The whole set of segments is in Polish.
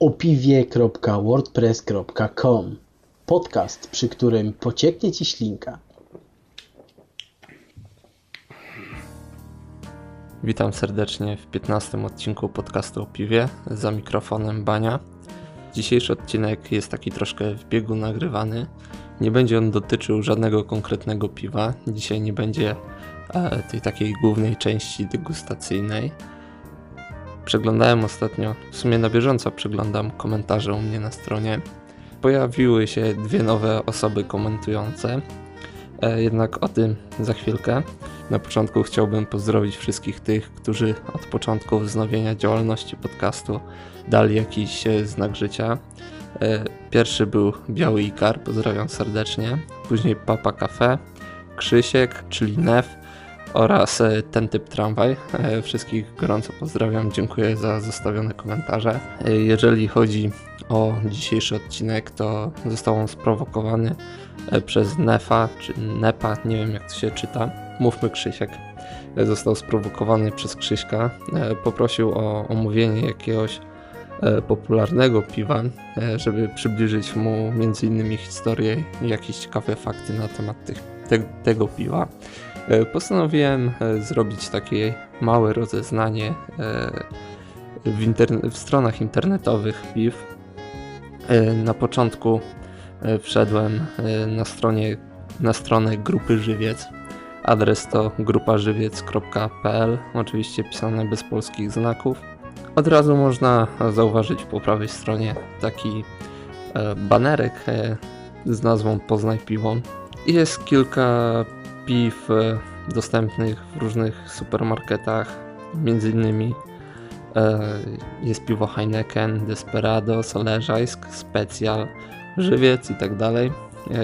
opiwie.wordpress.com Podcast, przy którym pocieknie Ci ślinka. Witam serdecznie w 15 odcinku podcastu o piwie za mikrofonem Bania. Dzisiejszy odcinek jest taki troszkę w biegu nagrywany. Nie będzie on dotyczył żadnego konkretnego piwa. Dzisiaj nie będzie e, tej takiej głównej części degustacyjnej. Przeglądałem ostatnio, w sumie na bieżąco przeglądam komentarze u mnie na stronie. Pojawiły się dwie nowe osoby komentujące, e, jednak o tym za chwilkę. Na początku chciałbym pozdrowić wszystkich tych, którzy od początku wznowienia działalności podcastu dali jakiś e, znak życia. E, pierwszy był Biały Ikar, pozdrawiam serdecznie. Później Papa Cafe, Krzysiek, czyli Nef oraz e, ten typ tramwaj. Wszystkich gorąco pozdrawiam, dziękuję za zostawione komentarze. Jeżeli chodzi o dzisiejszy odcinek, to został on sprowokowany przez Nefa, czy Nepa, nie wiem jak to się czyta. Mówmy Krzysiek. Został sprowokowany przez Krzyśka. Poprosił o omówienie jakiegoś E, popularnego piwa, e, żeby przybliżyć mu między innymi historię i jakieś ciekawe fakty na temat tych, te, tego piwa. E, postanowiłem zrobić takie małe rozeznanie w, interne w stronach internetowych piw. Na początku wszedłem na, stronie, na stronę grupy Żywiec. Adres to grupażywiec.pl, oczywiście pisane bez polskich znaków. Od razu można zauważyć po prawej stronie taki e, banerek e, z nazwą Poznaj Piwo. Jest kilka piw e, dostępnych w różnych supermarketach, między innymi jest piwo Heineken, Desperados, Leżajsk, Specjal, Żywiec i tak dalej.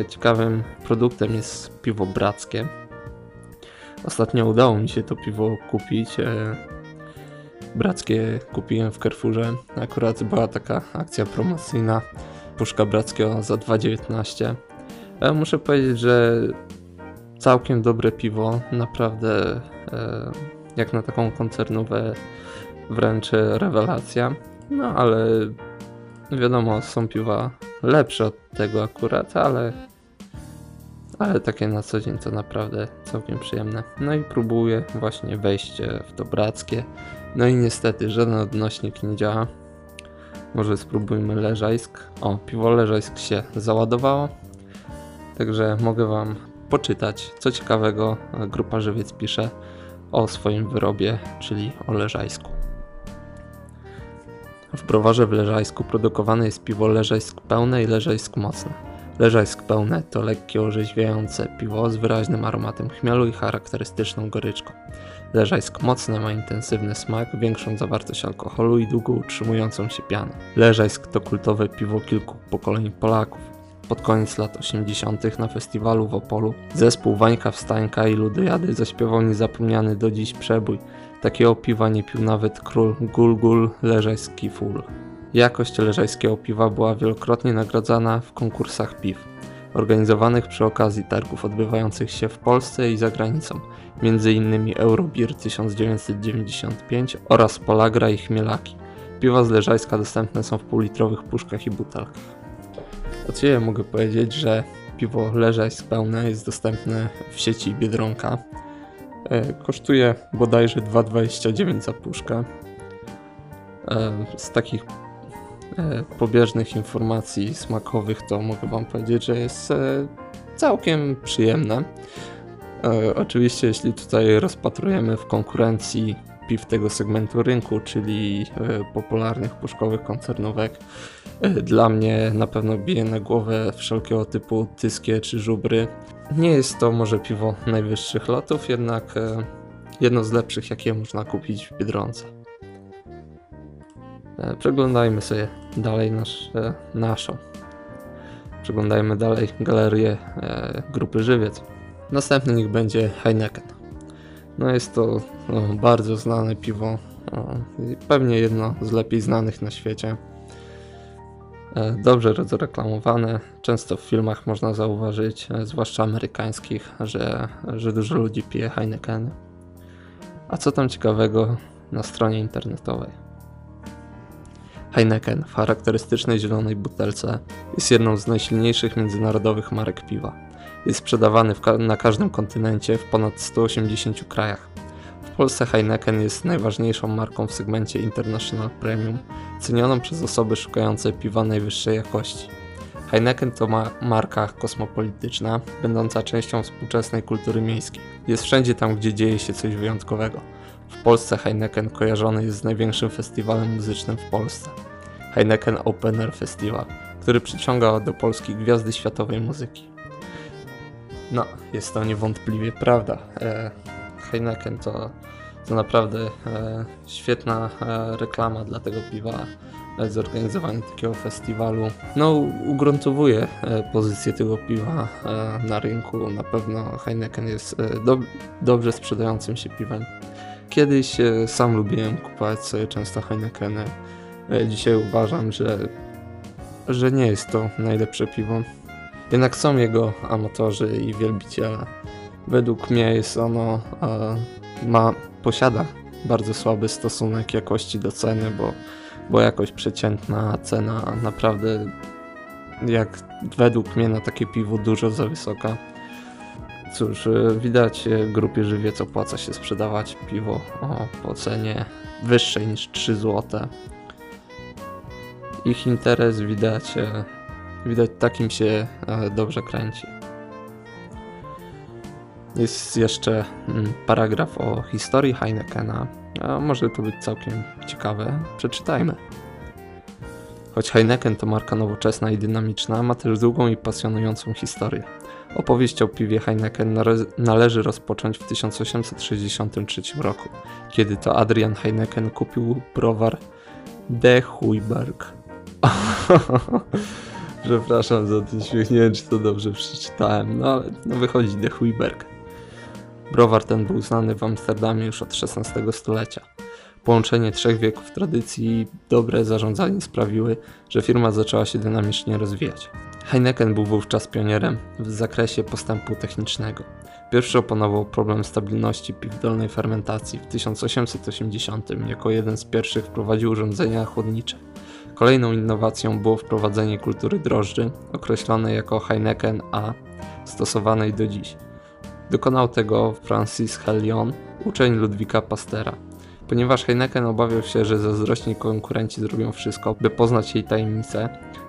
Ciekawym produktem jest piwo brackie. Ostatnio udało mi się to piwo kupić brackie kupiłem w Carrefourze. Akurat była taka akcja promocyjna. Puszka brackiego za 2,19. Ja muszę powiedzieć, że całkiem dobre piwo. Naprawdę e, jak na taką koncernówę wręcz rewelacja. No ale wiadomo, są piwa lepsze od tego akurat, ale ale takie na co dzień to naprawdę całkiem przyjemne. No i próbuję właśnie wejść w to brackie. No i niestety żaden odnośnik nie działa. Może spróbujmy leżajsk. O, piwo leżajsk się załadowało. Także mogę wam poczytać, co ciekawego grupa Żywiec pisze o swoim wyrobie, czyli o leżajsku. W browarze w Leżajsku produkowane jest piwo leżajsk pełne i leżajsk mocne. Leżajsk pełne to lekkie orzeźwiające piwo z wyraźnym aromatem chmielu i charakterystyczną goryczką. Leżajsk mocne ma intensywny smak, większą zawartość alkoholu i długo utrzymującą się pianę. Leżajsk to kultowe piwo kilku pokoleń Polaków. Pod koniec lat 80. na festiwalu w Opolu zespół Wańka Wstańka i Ludojady zaśpiewał niezapomniany do dziś przebój. Takiego piwa nie pił nawet król Gulgul Leżajski Full. Jakość leżajskiego piwa była wielokrotnie nagradzana w konkursach piw, organizowanych przy okazji targów odbywających się w Polsce i za granicą, m.in. Eurobeer 1995 oraz Polagra i Chmielaki. Piwa z Leżajska dostępne są w półlitrowych puszkach i butelkach. Od siebie mogę powiedzieć, że piwo Leżajsk pełne jest dostępne w sieci Biedronka. E, kosztuje bodajże 2,29 za puszkę. E, z takich E, pobieżnych informacji smakowych, to mogę Wam powiedzieć, że jest całkiem przyjemne. Oczywiście, jeśli tutaj rozpatrujemy w konkurencji piw tego segmentu rynku, czyli popularnych puszkowych koncernówek, dla mnie na pewno bije na głowę wszelkiego typu tyskie czy żubry. Nie jest to może piwo najwyższych lotów, jednak jedno z lepszych, jakie można kupić w Biedronce. E, przeglądajmy sobie dalej nasz, e, naszą. Przeglądajmy dalej galerię e, grupy Żywiec. Następny niech będzie Heineken. No jest to no, bardzo znane piwo. pewnie jedno z lepiej znanych na świecie. Dobrze rozreklamowane. Często w filmach można zauważyć, zwłaszcza amerykańskich, że, że dużo ludzi pije Heineken. A co tam ciekawego na stronie internetowej? Heineken w charakterystycznej zielonej butelce jest jedną z najsilniejszych międzynarodowych marek piwa. Jest sprzedawany ka na każdym kontynencie w ponad 180 krajach. Polsce Heineken jest najważniejszą marką w segmencie International Premium, cenioną przez osoby szukające piwa najwyższej jakości. Heineken to ma marka kosmopolityczna, będąca częścią współczesnej kultury miejskiej. Jest wszędzie tam, gdzie dzieje się coś wyjątkowego. W Polsce Heineken kojarzony jest z największym festiwalem muzycznym w Polsce. Heineken Open Air Festival, który przyciąga do Polski gwiazdy światowej muzyki. No, jest to niewątpliwie prawda. E, Heineken to, to naprawdę e, świetna e, reklama dla tego piwa. E, zorganizowanie takiego festiwalu no, ugruntowuje pozycję tego piwa e, na rynku. Na pewno Heineken jest e, do, dobrze sprzedającym się piwem. Kiedyś sam lubiłem kupować sobie często Heinekeny. Dzisiaj uważam, że, że nie jest to najlepsze piwo. Jednak są jego amatorzy i wielbiciele. Według mnie jest ono, e, ma, posiada bardzo słaby stosunek jakości do ceny, bo, bo jakoś przeciętna cena naprawdę jak według mnie na takie piwo dużo za wysoka. Cóż, e, widać e, grupie żywiec opłaca się sprzedawać piwo o, po cenie wyższej niż 3 zł. Ich interes widać, e, widać takim się dobrze kręci. Jest jeszcze mm, paragraf o historii Heinekena. A może to być całkiem ciekawe. Przeczytajmy. Choć Heineken to marka nowoczesna i dynamiczna, ma też długą i pasjonującą historię. Opowieść o piwie Heineken należy rozpocząć w 1863 roku, kiedy to Adrian Heineken kupił browar De Huyberg. Przepraszam za ten śmiech, nie wiem czy to dobrze przeczytałem, no ale no wychodzi De Huyberg. Browar ten był znany w Amsterdamie już od XVI stulecia. Połączenie trzech wieków tradycji i dobre zarządzanie sprawiły, że firma zaczęła się dynamicznie rozwijać. Heineken był wówczas pionierem w zakresie postępu technicznego. Pierwszy opanował problem stabilności piw dolnej fermentacji w 1880 jako jeden z pierwszych wprowadził urządzenia chłodnicze. Kolejną innowacją było wprowadzenie kultury drożdży, określonej jako Heineken A, stosowanej do dziś. Dokonał tego Francis Hellion, uczeń Ludwika Pastera. Ponieważ Heineken obawiał się, że zazdrośni konkurenci zrobią wszystko, by poznać jej tajemnicę,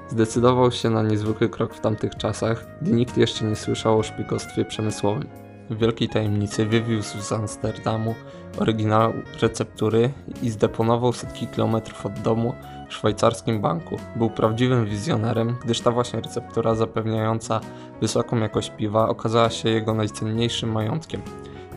zdecydował się na niezwykły krok w tamtych czasach, gdy nikt jeszcze nie słyszał o szpiegostwie przemysłowym. W wielkiej tajemnicy wywiózł z Amsterdamu oryginał receptury i zdeponował setki kilometrów od domu szwajcarskim banku. Był prawdziwym wizjonerem, gdyż ta właśnie receptura zapewniająca wysoką jakość piwa okazała się jego najcenniejszym majątkiem.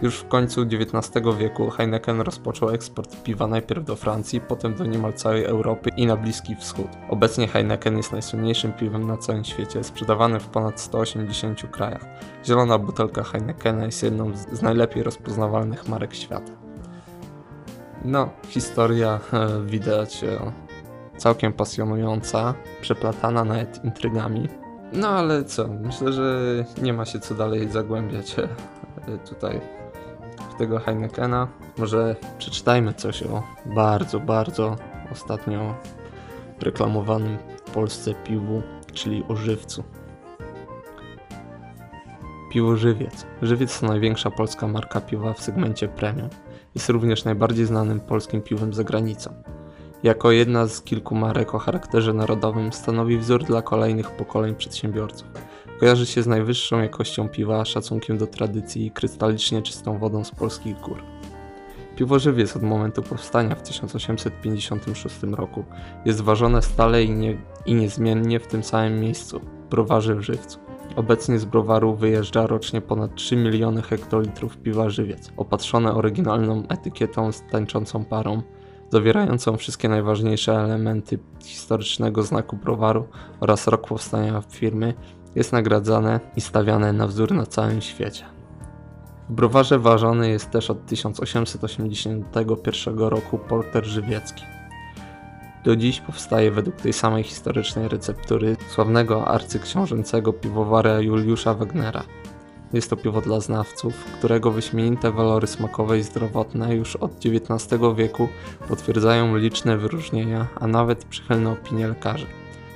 Już w końcu XIX wieku Heineken rozpoczął eksport piwa najpierw do Francji, potem do niemal całej Europy i na Bliski Wschód. Obecnie Heineken jest najsłynniejszym piwem na całym świecie, sprzedawanym w ponad 180 krajach. Zielona butelka Heinekena jest jedną z najlepiej rozpoznawalnych marek świata. No, historia e, widać e, całkiem pasjonująca, przeplatana nawet intrygami. No ale co, myślę, że nie ma się co dalej zagłębiać e, tutaj w tego Heinekena. Może przeczytajmy coś o bardzo, bardzo ostatnio reklamowanym w Polsce piwu, czyli o żywcu. Piwo Żywiec. Żywiec to największa polska marka piwa w segmencie premium. Jest również najbardziej znanym polskim piwem za granicą. Jako jedna z kilku marek o charakterze narodowym stanowi wzór dla kolejnych pokoleń przedsiębiorców. Kojarzy się z najwyższą jakością piwa, szacunkiem do tradycji i krystalicznie czystą wodą z polskich gór. Piwo Żywiec od momentu powstania w 1856 roku jest ważone stale i, nie, i niezmiennie w tym samym miejscu, browarze w Żywcu. Obecnie z browaru wyjeżdża rocznie ponad 3 miliony hektolitrów piwa Żywiec, opatrzone oryginalną etykietą z tańczącą parą, zawierającą wszystkie najważniejsze elementy historycznego znaku browaru oraz rok powstania firmy, jest nagradzane i stawiane na wzór na całym świecie. W browarze ważony jest też od 1881 roku porter żywiecki. Do dziś powstaje według tej samej historycznej receptury sławnego arcyksiążęcego piwowara Juliusza Wagnera. Jest to piwo dla znawców, którego wyśmienite walory smakowe i zdrowotne już od XIX wieku potwierdzają liczne wyróżnienia, a nawet przychylne opinie lekarzy.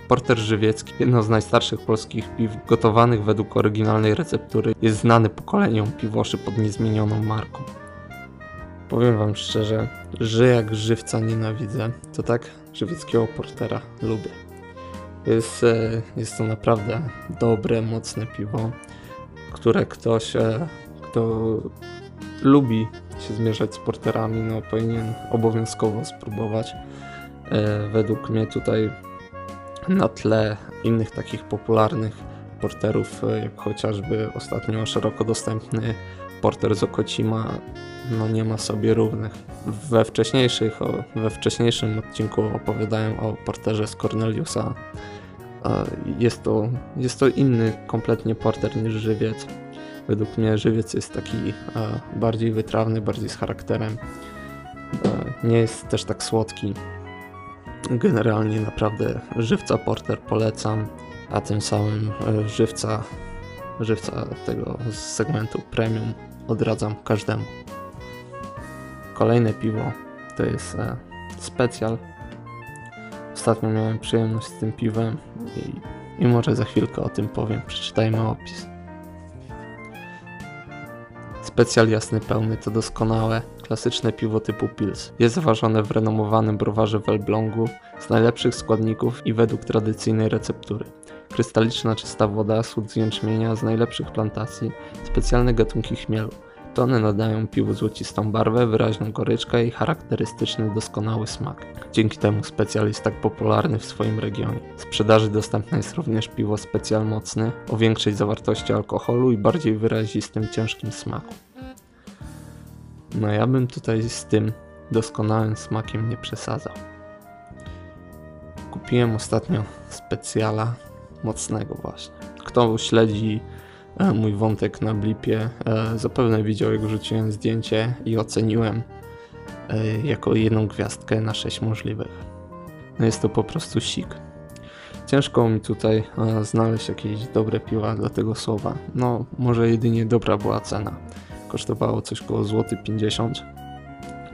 Porter żywiecki, jedno z najstarszych polskich piw gotowanych według oryginalnej receptury, jest znany pokoleniom piwoszy pod niezmienioną marką. Powiem wam szczerze, że jak żywca nienawidzę, to tak żywieckiego portera lubię. Jest, e, jest to naprawdę dobre, mocne piwo, które ktoś, e, kto lubi się zmierzać z porterami, no powinien obowiązkowo spróbować. E, według mnie tutaj na tle innych takich popularnych porterów, jak chociażby ostatnio szeroko dostępny porter z Okocima, no nie ma sobie równych. We, wcześniejszych, we wcześniejszym odcinku opowiadałem o porterze z Corneliusa. Jest to, jest to inny kompletnie porter niż żywiec. Według mnie żywiec jest taki bardziej wytrawny, bardziej z charakterem. Nie jest też tak słodki. Generalnie naprawdę żywca porter polecam, a tym samym e, żywca, żywca tego z segmentu premium odradzam każdemu. Kolejne piwo to jest e, specjal. Ostatnio miałem przyjemność z tym piwem i, i może za chwilkę o tym powiem. Przeczytajmy opis. Specjal jasny pełny to doskonałe, klasyczne piwo typu Pils. Jest zaważone w renomowanym browarze w Elblągu z najlepszych składników i według tradycyjnej receptury. Krystaliczna czysta woda, słód z jęczmienia z najlepszych plantacji, specjalne gatunki chmielu. Tony nadają piwu złocistą barwę, wyraźną goryczkę i charakterystyczny doskonały smak. Dzięki temu specjal jest tak popularny w swoim regionie. W sprzedaży dostępne jest również piwo specjal mocny, o większej zawartości alkoholu i bardziej wyrazistym ciężkim smaku. No ja bym tutaj z tym doskonałym smakiem nie przesadzał. Kupiłem ostatnio specjala mocnego właśnie. Kto śledzi E, mój wątek na blipie. E, zapewne widział, jak rzuciłem zdjęcie i oceniłem e, jako jedną gwiazdkę na 6 możliwych. No jest to po prostu sik. Ciężko mi tutaj znaleźć jakieś dobre piwa dla tego słowa. No, może jedynie dobra była cena. Kosztowało coś około złoty 50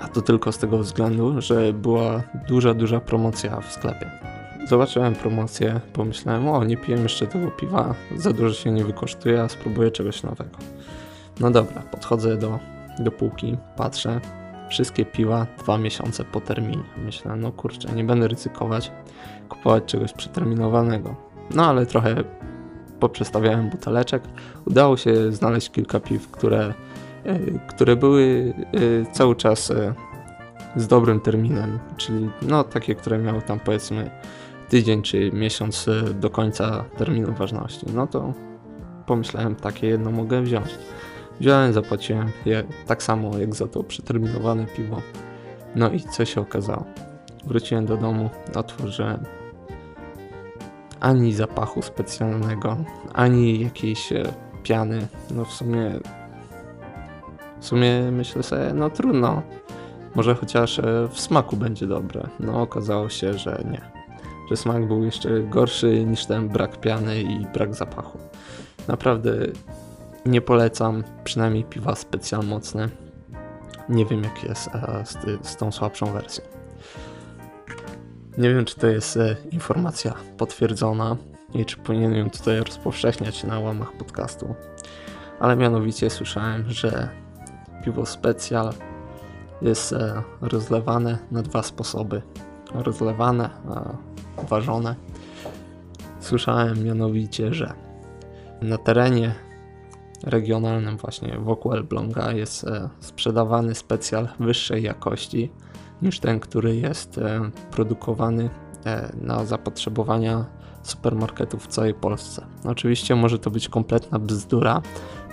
a to tylko z tego względu, że była duża, duża promocja w sklepie. Zobaczyłem promocję, pomyślałem, o nie piję jeszcze tego piwa, za dużo się nie wykosztuje, a spróbuję czegoś nowego. No dobra, podchodzę do, do półki, patrzę, wszystkie piwa dwa miesiące po terminie. Myślę, no kurczę, nie będę ryzykować, kupować czegoś przeterminowanego. No ale trochę poprzestawiałem buteleczek. Udało się znaleźć kilka piw, które, e, które były e, cały czas e, z dobrym terminem, czyli no takie, które miały tam powiedzmy tydzień czy miesiąc e, do końca terminu ważności, no to pomyślałem, takie jedno mogę wziąć. Wziąłem, zapłaciłem je tak samo jak za to przeterminowane piwo. No i co się okazało? Wróciłem do domu, otworzyłem ani zapachu specjalnego, ani jakiejś e, piany. No w sumie w sumie myślę sobie, no trudno. Może chociaż e, w smaku będzie dobre. No okazało się, że nie smak był jeszcze gorszy niż ten brak piany i brak zapachu. Naprawdę nie polecam, przynajmniej piwa specjal mocne. Nie wiem jak jest z, z tą słabszą wersją. Nie wiem czy to jest e, informacja potwierdzona i czy powinienem tutaj rozpowszechniać na łamach podcastu. Ale mianowicie słyszałem, że piwo specjal jest e, rozlewane na dwa sposoby. Rozlewane, ważone. Słyszałem mianowicie, że na terenie regionalnym właśnie wokół Elbląga jest e, sprzedawany specjal wyższej jakości niż ten, który jest e, produkowany e, na zapotrzebowania supermarketów w całej Polsce. Oczywiście może to być kompletna bzdura,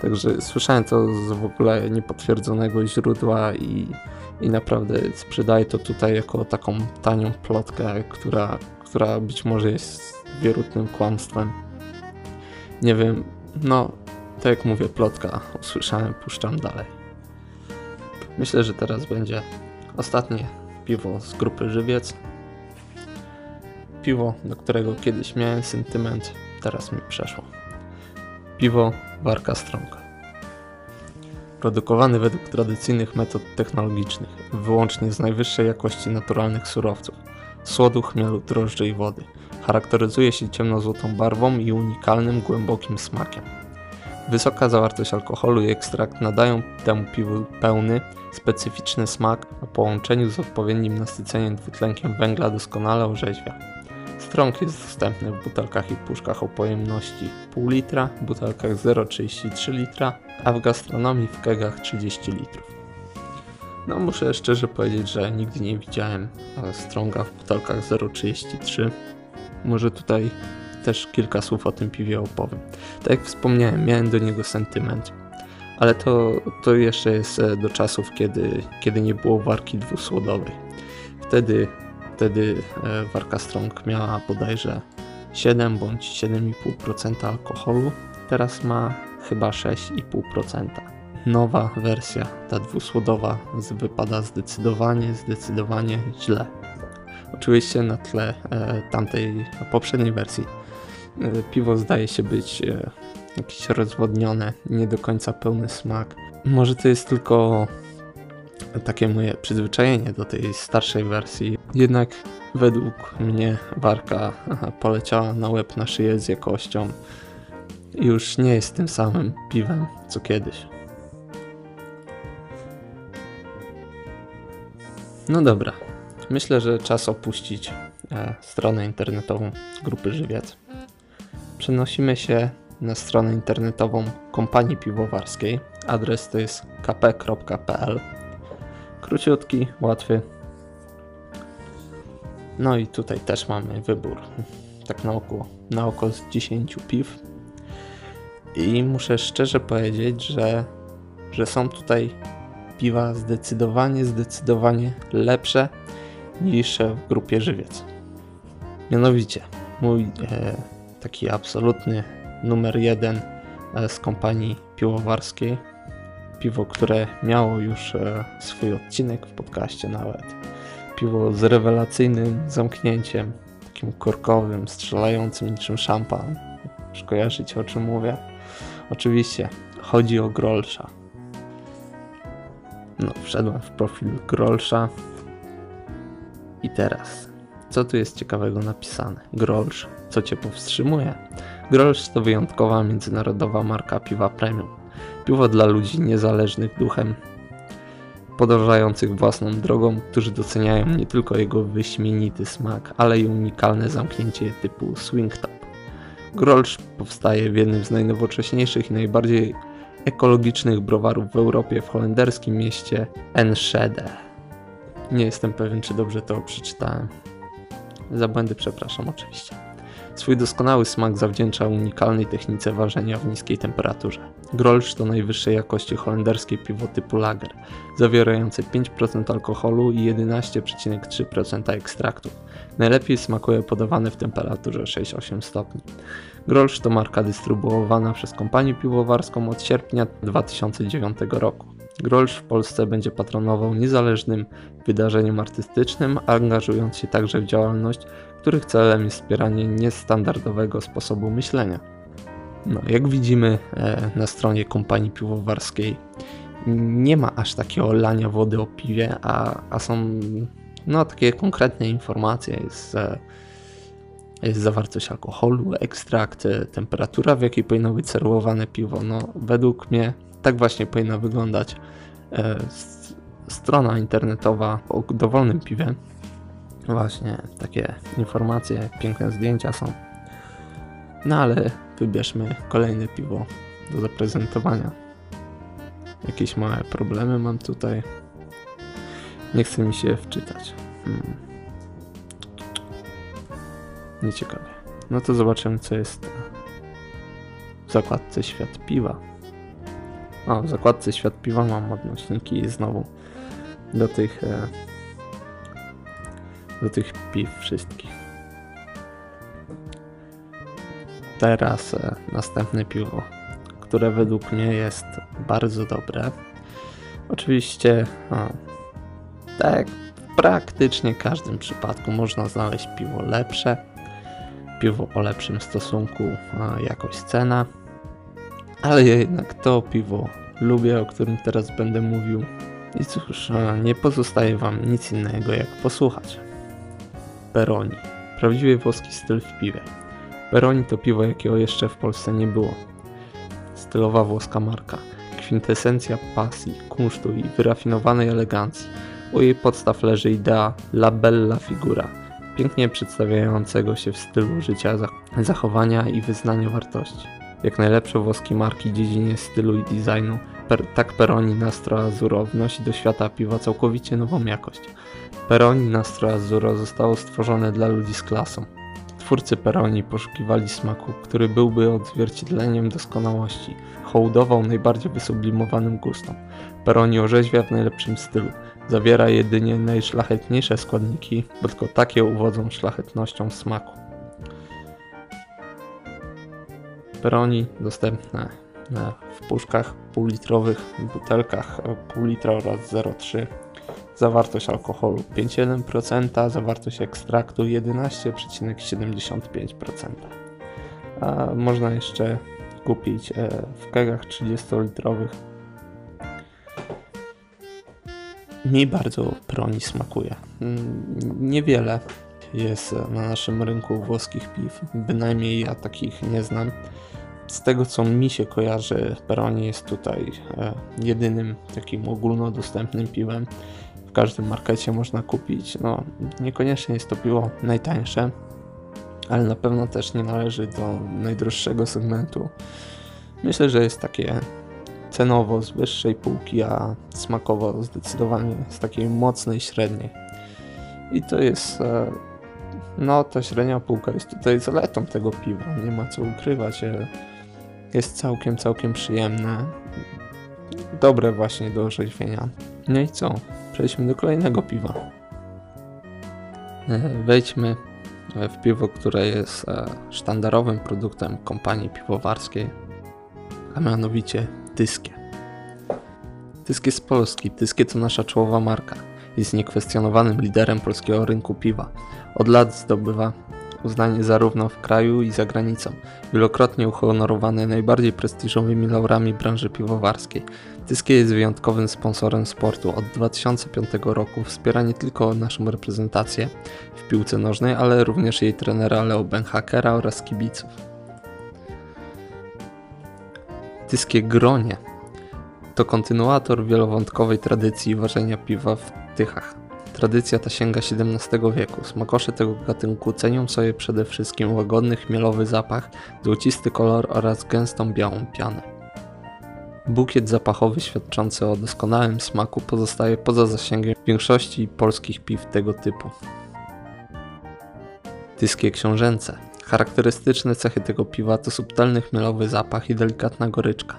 także słyszałem to z w ogóle niepotwierdzonego źródła i, i naprawdę sprzedaję to tutaj jako taką tanią plotkę, która która być może jest wierutnym kłamstwem. Nie wiem, no, tak jak mówię, plotka usłyszałem, puszczam dalej. Myślę, że teraz będzie ostatnie piwo z grupy Żywiec. Piwo, do którego kiedyś miałem sentyment, teraz mi przeszło. Piwo Warka Stronga. produkowany według tradycyjnych metod technologicznych, wyłącznie z najwyższej jakości naturalnych surowców słodu, chmielu, drożdży i wody. Charakteryzuje się ciemnozłotą barwą i unikalnym, głębokim smakiem. Wysoka zawartość alkoholu i ekstrakt nadają temu piwu pełny, specyficzny smak, a połączeniu z odpowiednim nasyceniem dwutlenkiem węgla doskonale orzeźwia. Strąg jest dostępny w butelkach i puszkach o pojemności pół litra, butelkach 0,33 litra, a w gastronomii w kegach 30 litrów. No muszę szczerze powiedzieć, że nigdy nie widziałem strąga w butelkach 0,33. Może tutaj też kilka słów o tym piwie opowiem. Tak jak wspomniałem, miałem do niego sentyment, ale to, to jeszcze jest e, do czasów, kiedy, kiedy nie było warki dwusłodowej. Wtedy, wtedy e, warka Strong miała bodajże 7 bądź 7,5% alkoholu, teraz ma chyba 6,5% nowa wersja, ta dwusłodowa, wypada zdecydowanie, zdecydowanie źle. Oczywiście na tle e, tamtej poprzedniej wersji e, piwo zdaje się być e, jakieś rozwodnione, nie do końca pełny smak. Może to jest tylko takie moje przyzwyczajenie do tej starszej wersji, jednak według mnie warka poleciała na łeb na szyję z jakością już nie jest tym samym piwem co kiedyś. No dobra, myślę, że czas opuścić e, stronę internetową grupy Żywiec. Przenosimy się na stronę internetową kompanii piwowarskiej. Adres to jest kp.pl. Króciutki, łatwy. No i tutaj też mamy wybór. Tak na oko, na oko z 10 piw. I muszę szczerze powiedzieć, że, że są tutaj piwa zdecydowanie, zdecydowanie lepsze niż w grupie żywiec. Mianowicie, mój e, taki absolutny numer jeden e, z kompanii piwowarskiej, piwo, które miało już e, swój odcinek w podcaście nawet. Piwo z rewelacyjnym zamknięciem, takim korkowym, strzelającym niczym szampan. Już kojarzycie o czym mówię? Oczywiście, chodzi o Grolsza. No, wszedłem w profil Grolsza. I teraz, co tu jest ciekawego napisane? Grolsz, co cię powstrzymuje? Grolsz to wyjątkowa międzynarodowa marka piwa premium. Piwo dla ludzi niezależnych duchem, podążających własną drogą, którzy doceniają nie tylko jego wyśmienity smak, ale i unikalne zamknięcie typu swing top. Grolsch powstaje w jednym z najnowocześniejszych i najbardziej ekologicznych browarów w Europie w holenderskim mieście Enschede. Nie jestem pewien, czy dobrze to przeczytałem. Za błędy przepraszam oczywiście. Swój doskonały smak zawdzięcza unikalnej technice ważenia w niskiej temperaturze. Grolsch to najwyższej jakości holenderskie piwo typu lager, zawierające 5% alkoholu i 11,3% ekstraktu. Najlepiej smakuje podawane w temperaturze 6-8 stopni. Grolsch to marka dystrybuowana przez kompanię piwowarską od sierpnia 2009 roku. Grolsch w Polsce będzie patronował niezależnym wydarzeniem artystycznym, angażując się także w działalność, których celem jest wspieranie niestandardowego sposobu myślenia. No, jak widzimy e, na stronie kompanii piwowarskiej, nie ma aż takiego lania wody o piwie, a, a są no, takie konkretne informacje. Jest, zawartość alkoholu, ekstrakt, e, temperatura, w jakiej powinno być serwowane piwo. No, według mnie tak właśnie powinna wyglądać strona internetowa o dowolnym piwie. Właśnie takie informacje, piękne zdjęcia są. No ale wybierzmy kolejne piwo do zaprezentowania. Jakieś małe problemy mam tutaj. Nie chce mi się wczytać. Hmm. Nieciekawie. No to zobaczymy co jest w zakładce świat piwa. O, w zakładce świat piwa mam odnośniki znowu do tych e, do tych piw wszystkich. Teraz e, następne piwo, które według mnie jest bardzo dobre. Oczywiście, tak w praktycznie każdym przypadku można znaleźć piwo lepsze, piwo o lepszym stosunku jakość cena, ale jednak to piwo lubię, o którym teraz będę mówił. I cóż, nie pozostaje Wam nic innego jak posłuchać. Peroni. Prawdziwy włoski styl w piwie. Peroni to piwo, jakiego jeszcze w Polsce nie było. Stylowa włoska marka. Kwintesencja pasji, kunsztu i wyrafinowanej elegancji. U jej podstaw leży idea la bella figura, pięknie przedstawiającego się w stylu życia, zachowania i wyznania wartości. Jak najlepsze włoskie marki w dziedzinie stylu i designu, per, tak Peroni Nastro Azzurro wnosi do świata piwa całkowicie nową jakość. Peroni Nastro Azzurro zostało stworzone dla ludzi z klasą. Twórcy Peroni poszukiwali smaku, który byłby odzwierciedleniem doskonałości, hołdował najbardziej wysublimowanym gustom. Peroni orzeźwia w najlepszym stylu, zawiera jedynie najszlachetniejsze składniki, bo tylko takie uwodzą szlachetnością smaku. Peroni dostępne w puszkach półlitrowych, butelkach pół litra oraz 0,3 zawartość alkoholu 5,1%, zawartość ekstraktu 11,75%. A można jeszcze kupić e, w kegach 30-litrowych. Mi bardzo proni smakuje. Mm, niewiele jest na naszym rynku włoskich piw, bynajmniej ja takich nie znam. Z tego co mi się kojarzy, Peroni jest tutaj e, jedynym takim ogólnodostępnym piwem w każdym markecie można kupić. No, niekoniecznie jest to piwo najtańsze, ale na pewno też nie należy do najdroższego segmentu. Myślę, że jest takie cenowo z wyższej półki, a smakowo zdecydowanie z takiej mocnej średniej. I to jest. E, no, ta średnia półka jest tutaj zaletą tego piwa, nie ma co ukrywać. Jest całkiem, całkiem przyjemne. Dobre właśnie do orzeźwienia. No i co? Przejdźmy do kolejnego piwa. E, wejdźmy w piwo, które jest e, sztandarowym produktem kompanii piwowarskiej, a mianowicie Tyskie. Tyskie z Polski. Tyskie to nasza czołowa marka. Jest niekwestionowanym liderem polskiego rynku piwa. Od lat zdobywa uznanie zarówno w kraju i za granicą. Wielokrotnie uhonorowany najbardziej prestiżowymi laurami branży piwowarskiej. Tyskie jest wyjątkowym sponsorem sportu. Od 2005 roku wspiera nie tylko naszą reprezentację w piłce nożnej, ale również jej trenera Leo Benhakera oraz kibiców. Tyskie Gronie to kontynuator wielowątkowej tradycji ważenia piwa w Tychach. Tradycja ta sięga XVII wieku. Smakosze tego gatunku cenią sobie przede wszystkim łagodny chmielowy zapach, złocisty kolor oraz gęstą białą pianę. Bukiet zapachowy świadczący o doskonałym smaku pozostaje poza zasięgiem większości polskich piw tego typu. Tyskie książęce. Charakterystyczne cechy tego piwa to subtelny chmielowy zapach i delikatna goryczka.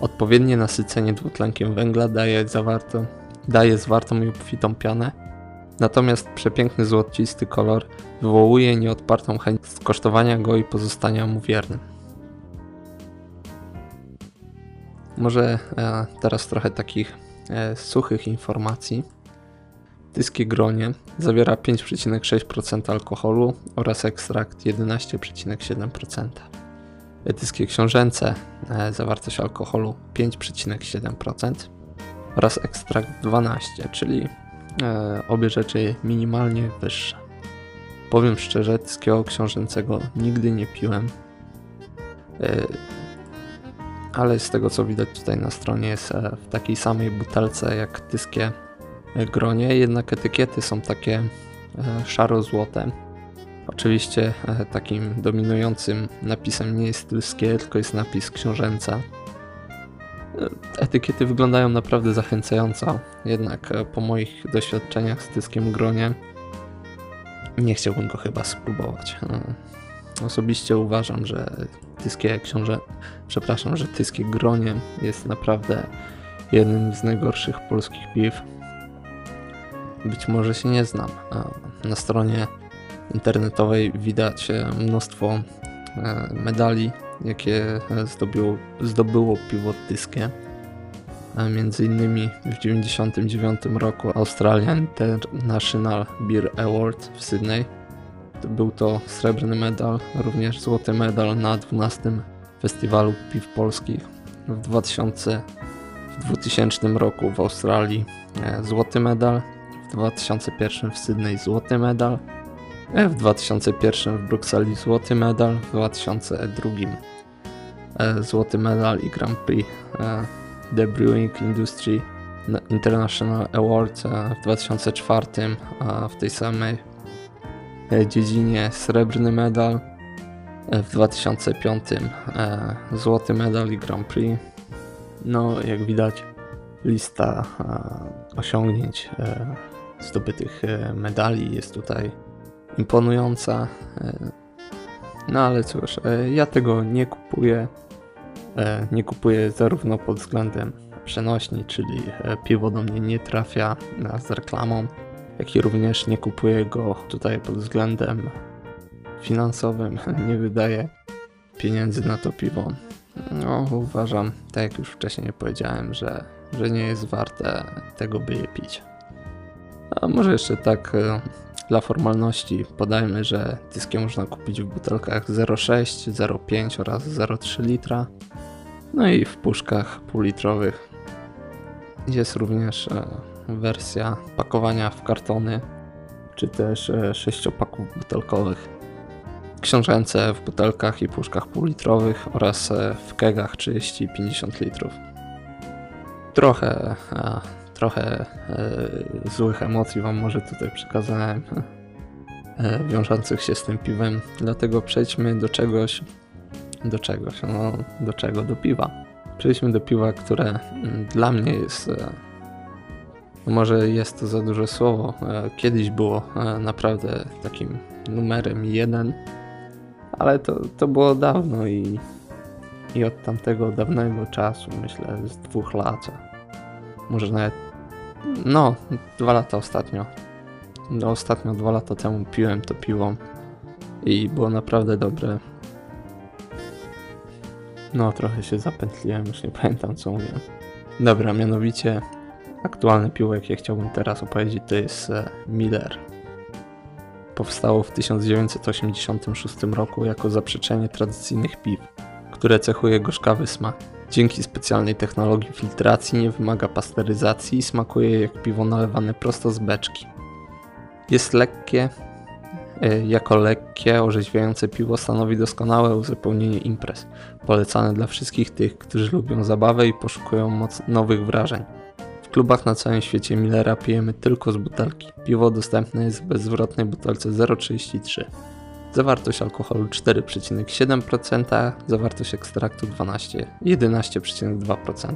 Odpowiednie nasycenie dwutlenkiem węgla daje, zawarto, daje zwartą i obfitą pianę, Natomiast przepiękny złocisty kolor wywołuje nieodpartą chęć skosztowania go i pozostania mu wiernym. Może e, teraz trochę takich e, suchych informacji. Tyskie gronie zawiera 5,6% alkoholu oraz ekstrakt 11,7%. Tyskie książęce e, zawartość alkoholu 5,7% oraz ekstrakt 12, czyli e, obie rzeczy minimalnie wyższe. Powiem szczerze, tyskiego książęcego nigdy nie piłem, e, ale z tego co widać tutaj na stronie jest w takiej samej butelce jak tyskie gronie, jednak etykiety są takie e, szaro-złote. Oczywiście e, takim dominującym napisem nie jest tyskie, tylko jest napis książęca. Etykiety wyglądają naprawdę zachęcająco, jednak e, po moich doświadczeniach z tyskiem gronie nie chciałbym go chyba spróbować. E, osobiście uważam, że tyskie książę, przepraszam, że tyskie gronie jest naprawdę jednym z najgorszych polskich piw. Być może się nie znam. Na stronie internetowej widać e, mnóstwo medali jakie zdobiło, zdobyło piwo tyskie. Między innymi w 1999 roku Australian International Beer Award w Sydney. Był to srebrny medal, również złoty medal na 12 Festiwalu Piw Polskich. W 2000 w 2000 roku w Australii e, złoty medal, 2001 w Sydney złoty medal, e, w 2001 w Brukseli złoty medal, w 2002 e, złoty medal i Grand Prix The Brewing Industry International Award w 2004 w tej samej dziedzinie srebrny medal, w 2005 złoty medal i Grand Prix. No, jak widać, lista e, osiągnięć e, zdobytych e, medali jest tutaj imponująca. No ale cóż, ja tego nie kupuję. Nie kupuję zarówno pod względem przenośni, czyli piwo do mnie nie trafia z reklamą, jak i również nie kupuję go tutaj pod względem finansowym. Nie wydaję pieniędzy na to piwo. No, uważam, tak jak już wcześniej powiedziałem, że, że nie jest warte tego, by je pić. A może jeszcze tak e, dla formalności podajmy, że dyskie można kupić w butelkach 0,6, 0,5 oraz 0,3 litra. No i w puszkach półlitrowych. Jest również e, wersja pakowania w kartony, czy też e, sześciopaków butelkowych książęce w butelkach i puszkach półlitrowych oraz w kegach 30 50 litrów. Trochę, trochę e, złych emocji wam może tutaj przekazałem e, wiążących się z tym piwem, dlatego przejdźmy do czegoś, do czegoś, no do czego, do piwa. Przejdźmy do piwa, które mm, dla mnie jest e, może jest to za duże słowo. E, kiedyś było e, naprawdę takim numerem jeden ale to, to było dawno i, i od tamtego dawnego czasu, myślę, z dwóch lat, może nawet, no, dwa lata ostatnio. No, ostatnio dwa lata temu piłem to piwo i było naprawdę dobre. No, trochę się zapętliłem, już nie pamiętam co mówię. Dobra, mianowicie aktualne piwo, jakie chciałbym teraz opowiedzieć, to jest e, Miller powstało w 1986 roku jako zaprzeczenie tradycyjnych piw, które cechuje gorzkawy smak. Dzięki specjalnej technologii filtracji nie wymaga pasteryzacji i smakuje jak piwo nalewane prosto z beczki. Jest lekkie, e, jako lekkie, orzeźwiające piwo stanowi doskonałe uzupełnienie imprez, polecane dla wszystkich tych, którzy lubią zabawę i poszukują moc nowych wrażeń klubach na całym świecie Millera pijemy tylko z butelki. Piwo dostępne jest w bezzwrotnej butelce 0,33. Zawartość alkoholu 4,7%, zawartość ekstraktu 12, 11,2%.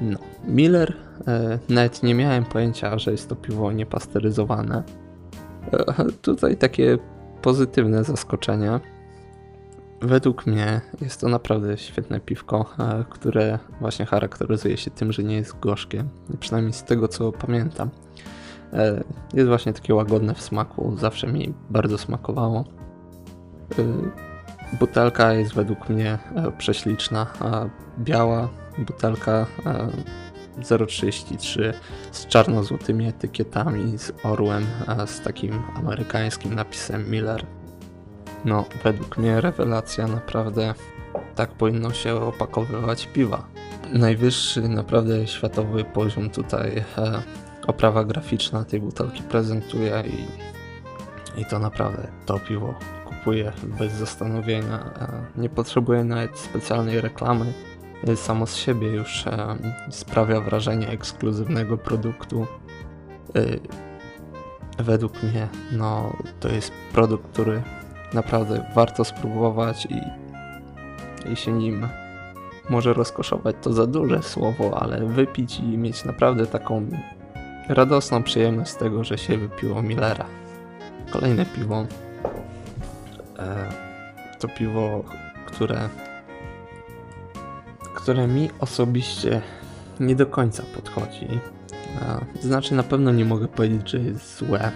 No, Miller, e, nawet nie miałem pojęcia, że jest to piwo niepasteryzowane. E, tutaj takie pozytywne zaskoczenie. Według mnie jest to naprawdę świetne piwko, e, które właśnie charakteryzuje się tym, że nie jest gorzkie, przynajmniej z tego co pamiętam. E, jest właśnie takie łagodne w smaku, zawsze mi bardzo smakowało. E, butelka jest według mnie prześliczna, a biała butelka 0,33 z czarno-złotymi etykietami, z orłem, z takim amerykańskim napisem Miller no, według mnie rewelacja, naprawdę tak powinno się opakowywać piwa. Najwyższy naprawdę światowy poziom tutaj e, oprawa graficzna tej butelki prezentuje i, i to naprawdę to piwo kupuję bez zastanowienia. E, nie potrzebuję nawet specjalnej reklamy. E, samo z siebie już e, sprawia wrażenie ekskluzywnego produktu. Według mnie no, to jest produkt, który naprawdę warto spróbować i, i się nim może rozkoszować to za duże słowo, ale wypić i mieć naprawdę taką radosną przyjemność z tego, że się wypiło Millera. Kolejne piwo e, to piwo, które które mi osobiście nie do końca podchodzi. E, znaczy na pewno nie mogę powiedzieć, że jest złe,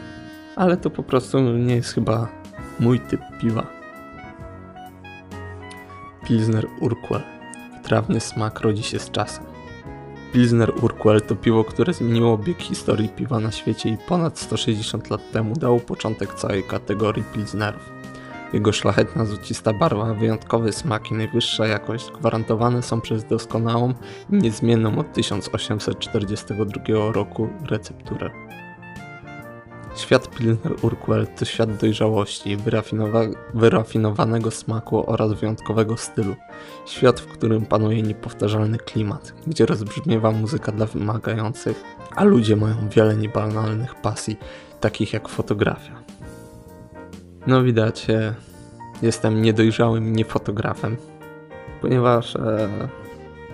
ale to po prostu nie jest chyba Mój typ piwa. Pilsner Urquell. Trawny smak rodzi się z czasem. Pilsner Urquell to piwo, które zmieniło bieg historii piwa na świecie i ponad 160 lat temu dało początek całej kategorii pilsnerów. Jego szlachetna, złocista barwa, wyjątkowy smak i najwyższa jakość gwarantowane są przez doskonałą i niezmienną od 1842 roku recepturę. Świat Pilsner Urquell to świat dojrzałości, wyrafinowa- wyrafinowanego smaku oraz wyjątkowego stylu. Świat, w którym panuje niepowtarzalny klimat, gdzie rozbrzmiewa muzyka dla wymagających, a ludzie mają wiele niebanalnych pasji, takich jak fotografia. No widać, e, jestem niedojrzałym niefotografem, ponieważ e,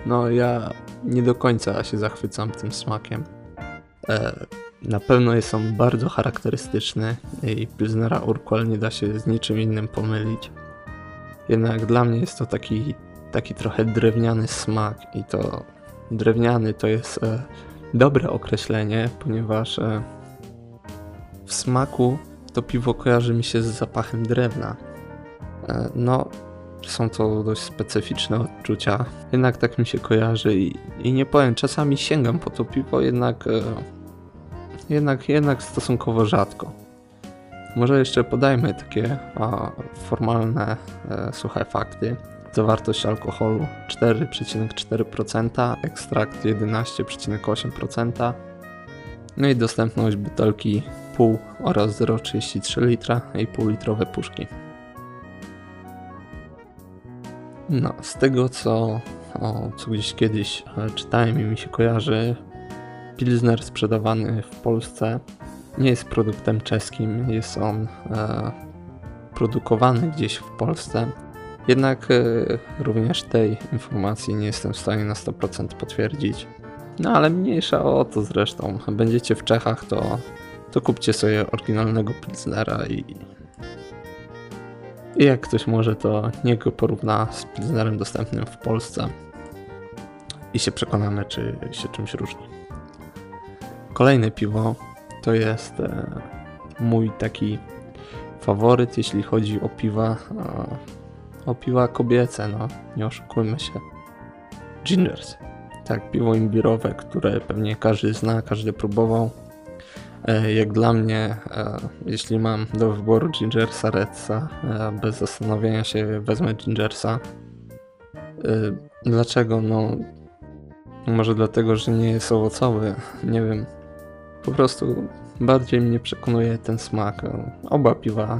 no ja nie do końca się zachwycam tym smakiem. E, na pewno jest on bardzo charakterystyczny i Pilsnera Urquell nie da się z niczym innym pomylić. Jednak dla mnie jest to taki, taki trochę drewniany smak i to drewniany to jest e, dobre określenie, ponieważ e, w smaku to piwo kojarzy mi się z zapachem drewna. E, no, są to dość specyficzne odczucia, jednak tak mi się kojarzy i, i nie powiem, czasami sięgam po to piwo, jednak, e, jednak, jednak stosunkowo rzadko. Może jeszcze podajmy takie a, formalne, e, suche fakty. Zawartość alkoholu 4,4%, ekstrakt 11,8%, no i dostępność butelki pół oraz 0,33 litra i pół litrowe puszki. No, z tego co, o, co gdzieś kiedyś e, czytałem i mi się kojarzy, Pilsner sprzedawany w Polsce nie jest produktem czeskim, jest on e, produkowany gdzieś w Polsce. Jednak e, również tej informacji nie jestem w stanie na 100% potwierdzić. No ale mniejsza o to zresztą. Będziecie w Czechach, to, to kupcie sobie oryginalnego Pilsnera i, i jak ktoś może, to niech go porówna z Pilsnerem dostępnym w Polsce i się przekonamy, czy się czymś różni. Kolejne piwo to jest e, mój taki faworyt, jeśli chodzi o piwa, e, o piwa kobiece, no nie oszukujmy się. Gingers. Tak, piwo imbirowe, które pewnie każdy zna, każdy próbował. E, jak dla mnie, jeśli mam do wyboru Gingersa, Redsa, bez zastanowienia się wezmę Gingersa. Dlaczego? No, może dlatego, że nie jest owocowy, nie wiem. Po prostu bardziej mnie przekonuje ten smak. Oba piwa,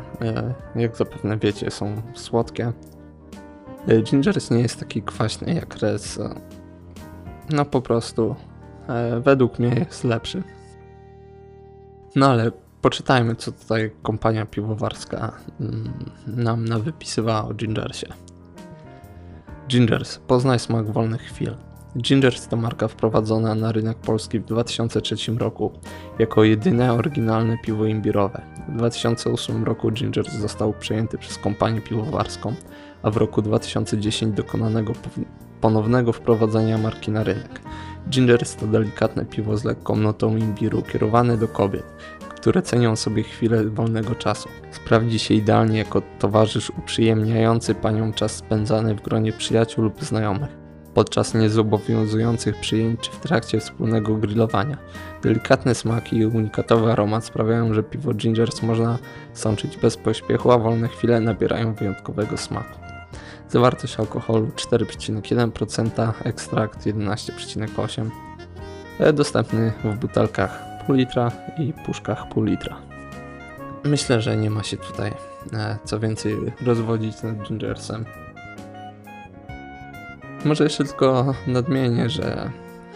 jak zapewne wiecie, są słodkie. Gingers nie jest taki kwaśny jak Reds. No po prostu, według mnie jest lepszy. No ale poczytajmy, co tutaj kompania piwowarska mm, nam nawypisywała o Gingersie. Gingers. Poznaj smak wolnych chwil. Gingers to marka wprowadzona na rynek polski w 2003 roku jako jedyne oryginalne piwo imbirowe. W 2008 roku Gingers został przejęty przez kompanię piwowarską, a w roku 2010 dokonanego ponownego wprowadzenia marki na rynek. Gingers to delikatne piwo z lekką notą imbiru kierowane do kobiet, które cenią sobie chwilę wolnego czasu. Sprawdzi się idealnie jako towarzysz uprzyjemniający paniom czas spędzany w gronie przyjaciół lub znajomych, podczas niezobowiązujących przyjęć czy w trakcie wspólnego grillowania. Delikatne smaki i unikatowy aromat sprawiają, że piwo Gingers można sączyć bez pośpiechu, a wolne chwile nabierają wyjątkowego smaku. Zawartość alkoholu 4,1%, ekstrakt 11,8%. E, dostępny w butelkach pół litra i puszkach pół litra. Myślę, że nie ma się tutaj e, co więcej rozwodzić nad Gingersem. Może jeszcze tylko nadmienię, że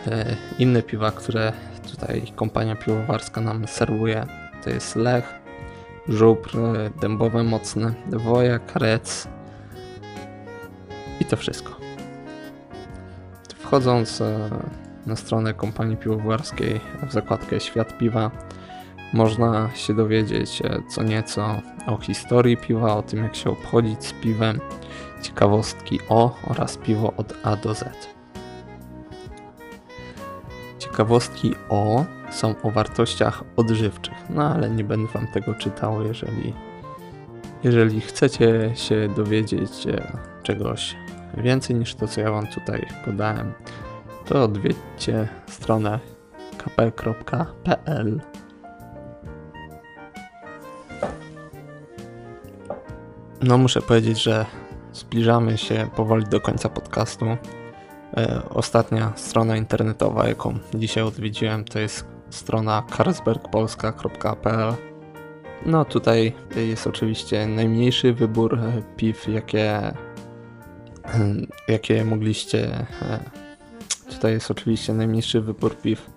e, inne piwa, które tutaj kompania piwowarska nam serwuje, to jest Lech, Żupr, Dębowe Mocne, Woja, Krec i to wszystko. Wchodząc na stronę kompanii piwowarskiej w zakładkę Świat Piwa można się dowiedzieć e, co nieco o historii piwa, o tym jak się obchodzić z piwem, ciekawostki o oraz piwo od A do Z. Ciekawostki o są o wartościach odżywczych, no ale nie będę wam tego czytał, jeżeli, jeżeli chcecie się dowiedzieć e, czegoś więcej niż to, co ja wam tutaj podałem, to odwiedźcie stronę kp.pl. No muszę powiedzieć, że zbliżamy się powoli do końca podcastu. E, ostatnia strona internetowa, jaką dzisiaj odwiedziłem, to jest strona carlsbergpolska.pl. No tutaj jest oczywiście najmniejszy wybór e, piw, jakie, jakie mogliście. E, tutaj jest oczywiście najmniejszy wybór piw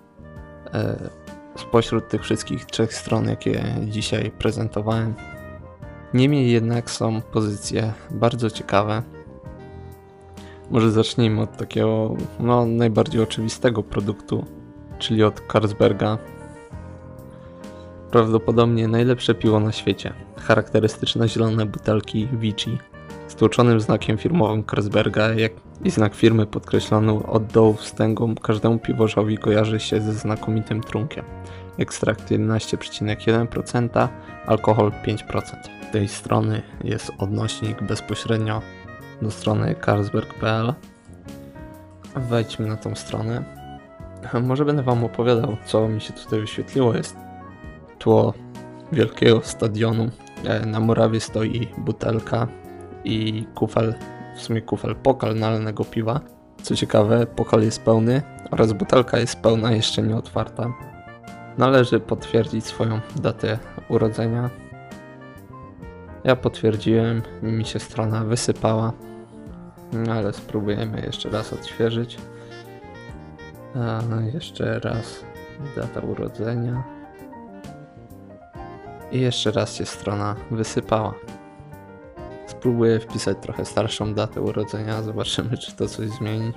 spośród tych wszystkich trzech stron, jakie dzisiaj prezentowałem. Niemniej jednak są pozycje bardzo ciekawe. Może zacznijmy od takiego no, najbardziej oczywistego produktu, czyli od Carlsberga. Prawdopodobnie najlepsze piwo na świecie. Charakterystyczne zielone butelki Vichy z tłoczonym znakiem firmowym Carlsberga, jak i znak firmy podkreślony od dołu wstęgą każdemu piworzowi kojarzy się ze znakomitym trunkiem. Ekstrakt 11,1%, alkohol 5%. Z tej strony jest odnośnik bezpośrednio do strony carlsberg.pl. Wejdźmy na tą stronę. Może będę Wam opowiadał, co mi się tutaj wyświetliło. Jest tło wielkiego stadionu. E, na murawie stoi butelka i kufel, w sumie kufel pokal nalenego piwa. Co ciekawe, pokal jest pełny oraz butelka jest pełna, jeszcze nie otwarta. Należy potwierdzić swoją datę urodzenia. Ja potwierdziłem, mi się strona wysypała, ale spróbujemy jeszcze raz odświeżyć. A, jeszcze raz data urodzenia. I jeszcze raz się strona wysypała. Spróbuję wpisać trochę starszą datę urodzenia, zobaczymy czy to coś zmieni.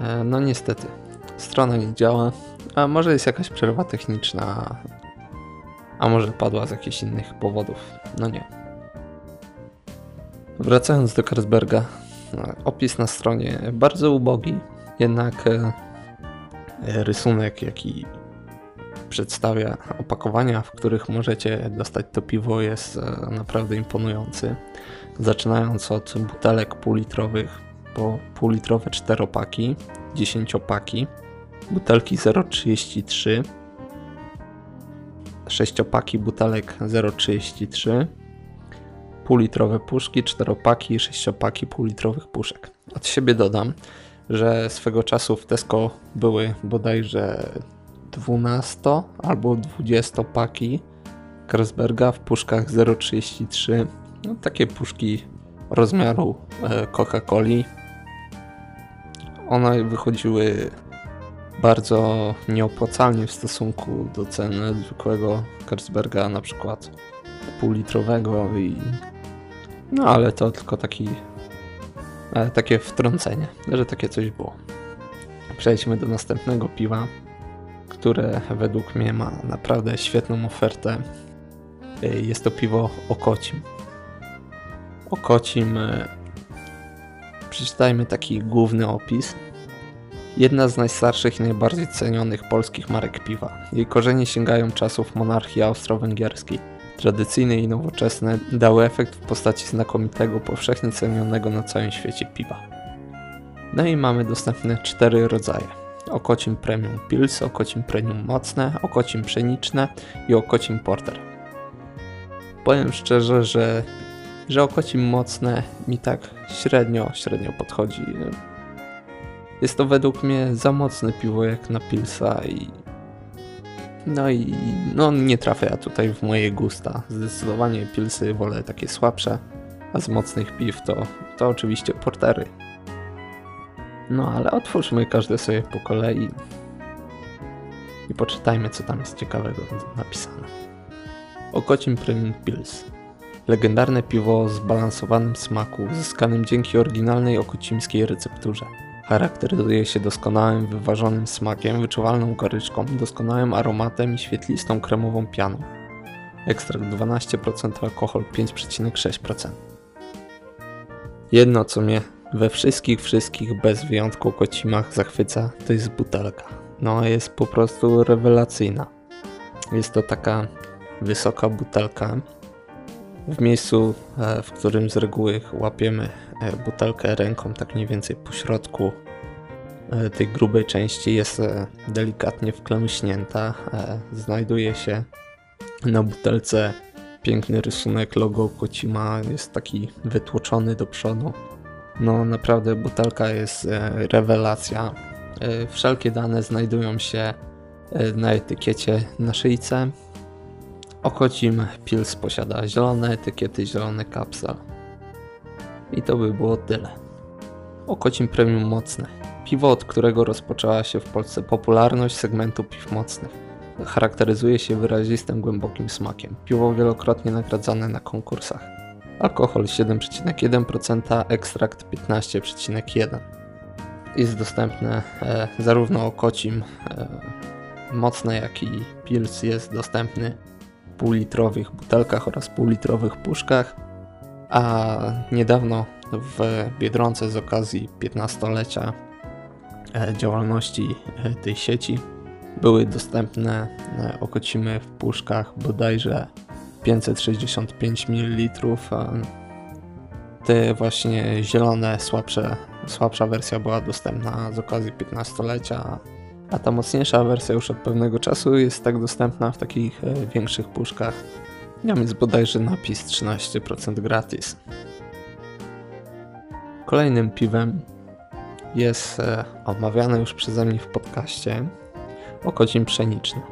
E, no niestety, strona nie działa, a może jest jakaś przerwa techniczna, a może padła z jakichś innych powodów, no nie. Wracając do Carlsberga, opis na stronie bardzo ubogi, jednak e, rysunek jaki przedstawia opakowania, w których możecie dostać to piwo jest e, naprawdę imponujący. Zaczynając od butelek półlitrowych po półlitrowe czteropaki, dziesięciopaki, butelki 0,33, sześciopaki butelek 0,33, półlitrowe puszki, czteropaki i sześciopaki półlitrowych puszek. Od siebie dodam, że swego czasu w Tesco były bodajże 12 albo 20 paki Carlsberga w puszkach 0,33. No, takie puszki rozmiaru e, Coca-Coli. One wychodziły bardzo nieopłacalnie w stosunku do ceny zwykłego Carlsberga, na przykład półlitrowego i no ale to tylko taki e, takie wtrącenie, że takie coś było. Przejdźmy do następnego piwa które według mnie ma naprawdę świetną ofertę. E, jest to piwo Okocim. Okocim, e, przeczytajmy taki główny opis. Jedna z najstarszych i najbardziej cenionych polskich marek piwa. Jej korzenie sięgają czasów monarchii austro-węgierskiej. Tradycyjne i nowoczesne dały efekt w postaci znakomitego, powszechnie cenionego na całym świecie piwa. No i mamy dostępne cztery rodzaje okocim premium pils, okocim premium mocne, okocim pszeniczne i okocim porter. Powiem szczerze, że, że okocim mocne mi tak średnio, średnio podchodzi. Jest to według mnie za mocne piwo jak na pilsa i no i no nie trafia tutaj w moje gusta. Zdecydowanie pilsy wolę takie słabsze, a z mocnych piw to, to oczywiście portery. No ale otwórzmy każde sobie po kolei i poczytajmy, co tam jest ciekawego napisane. Okocim Premium Pils. Legendarne piwo o zbalansowanym smaku, uzyskanym dzięki oryginalnej okocimskiej recepturze. Charakteryzuje się doskonałym, wyważonym smakiem, wyczuwalną goryczką, doskonałym aromatem i świetlistą kremową pianą. Ekstrakt 12%, alkohol 5,6%. Jedno, co mnie we wszystkich, wszystkich bez wyjątku kocimach zachwyca, to jest butelka. No jest po prostu rewelacyjna. Jest to taka wysoka butelka. W miejscu, e, w którym z reguły łapiemy e, butelkę ręką, tak mniej więcej po środku e, tej grubej części jest delikatnie wklęśnięta. Znajduje się na butelce piękny rysunek logo Kocima, jest taki wytłoczony do przodu. No naprawdę butelka jest rewelacja. Wszelkie dane znajdują się na etykiecie na szyjce. Okocim Pils posiada zielone etykiety, zielony kapsel. I to by było tyle. Okocim Premium Mocne. Piwo, od którego rozpoczęła się w Polsce popularność segmentu piw mocnych. Charakteryzuje się wyrazistym, głębokim smakiem. Piwo wielokrotnie nagradzane na konkursach. Alkohol 7,1%, ekstrakt 15,1%. Jest dostępne e, zarówno okocim e, mocne, jak i pils jest dostępny półlitrowych butelkach oraz półlitrowych puszkach. A niedawno w Biedronce z okazji 15-lecia e, działalności e, tej sieci były dostępne e, okocimy w puszkach bodajże 565 ml. Te właśnie zielone, słabsze, słabsza wersja była dostępna z okazji 15-lecia, a ta mocniejsza wersja już od pewnego czasu jest tak dostępna w takich większych puszkach. Miał jest bodajże napis 13% gratis. Kolejnym piwem jest e, omawiane już przeze mnie w podcaście Okocim Pszeniczny.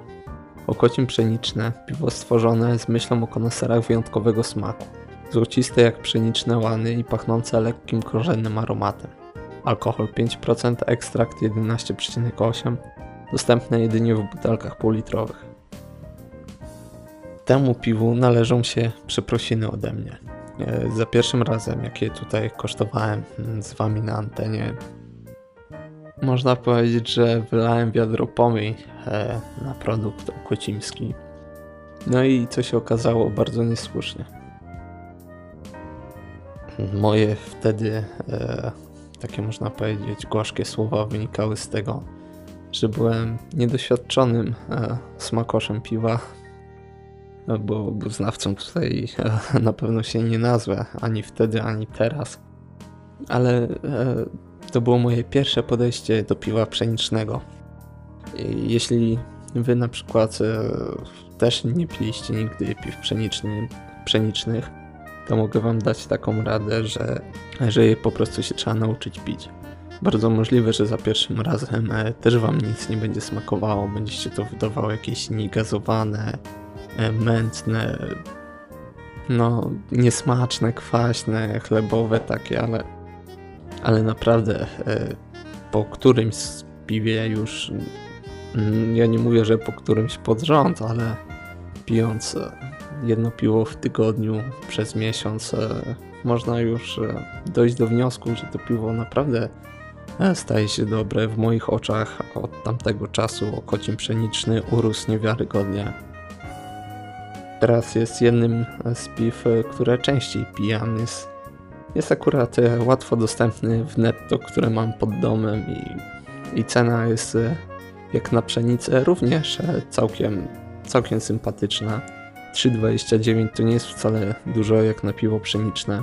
Okocim Pszeniczne, piwo stworzone z myślą o koneserach wyjątkowego smaku. Złociste jak pszeniczne łany i pachnące lekkim korzennym aromatem. Alkohol 5%, ekstrakt 11,8%, dostępne jedynie w butelkach półlitrowych. Temu piwu należą się przeprosiny ode mnie. E, za pierwszym razem, jakie tutaj kosztowałem mm, z wami na antenie, można powiedzieć, że wylałem wiadro pomyj e, na produkt okocimski. No i co się okazało bardzo niesłusznie. Moje wtedy e, takie można powiedzieć gorzkie słowa wynikały z tego, że byłem niedoświadczonym smakoszem piwa, no bo, bo znawcą tutaj na pewno się nie nazwę, ani wtedy, ani teraz. Ale e, to było moje pierwsze podejście do piwa pszenicznego. Jeśli wy na przykład e, też nie piliście nigdy piw pszeniczny, pszenicznych, to mogę wam dać taką radę, że, że je po prostu się trzeba nauczyć pić. Bardzo możliwe, że za pierwszym razem e, też wam nic nie będzie smakowało, będziecie to wydawało jakieś niegazowane, E, mętne, no niesmaczne, kwaśne, chlebowe takie, ale, ale naprawdę e, po którymś piwie już, mm, ja nie mówię, że po którymś pod rząd, ale pijąc jedno piwo w tygodniu przez miesiąc, można już dojść do wniosku, że to piwo naprawdę staje się dobre w moich oczach. Od tamtego czasu okocim pszeniczny urósł niewiarygodnie teraz jest jednym z piw, które częściej pijam. Jest, jest akurat e, łatwo dostępny w netto, które mam pod domem i, i cena jest e, jak na pszenicę również e, całkiem, całkiem sympatyczna. 3,29 to nie jest wcale dużo jak na piwo pszeniczne.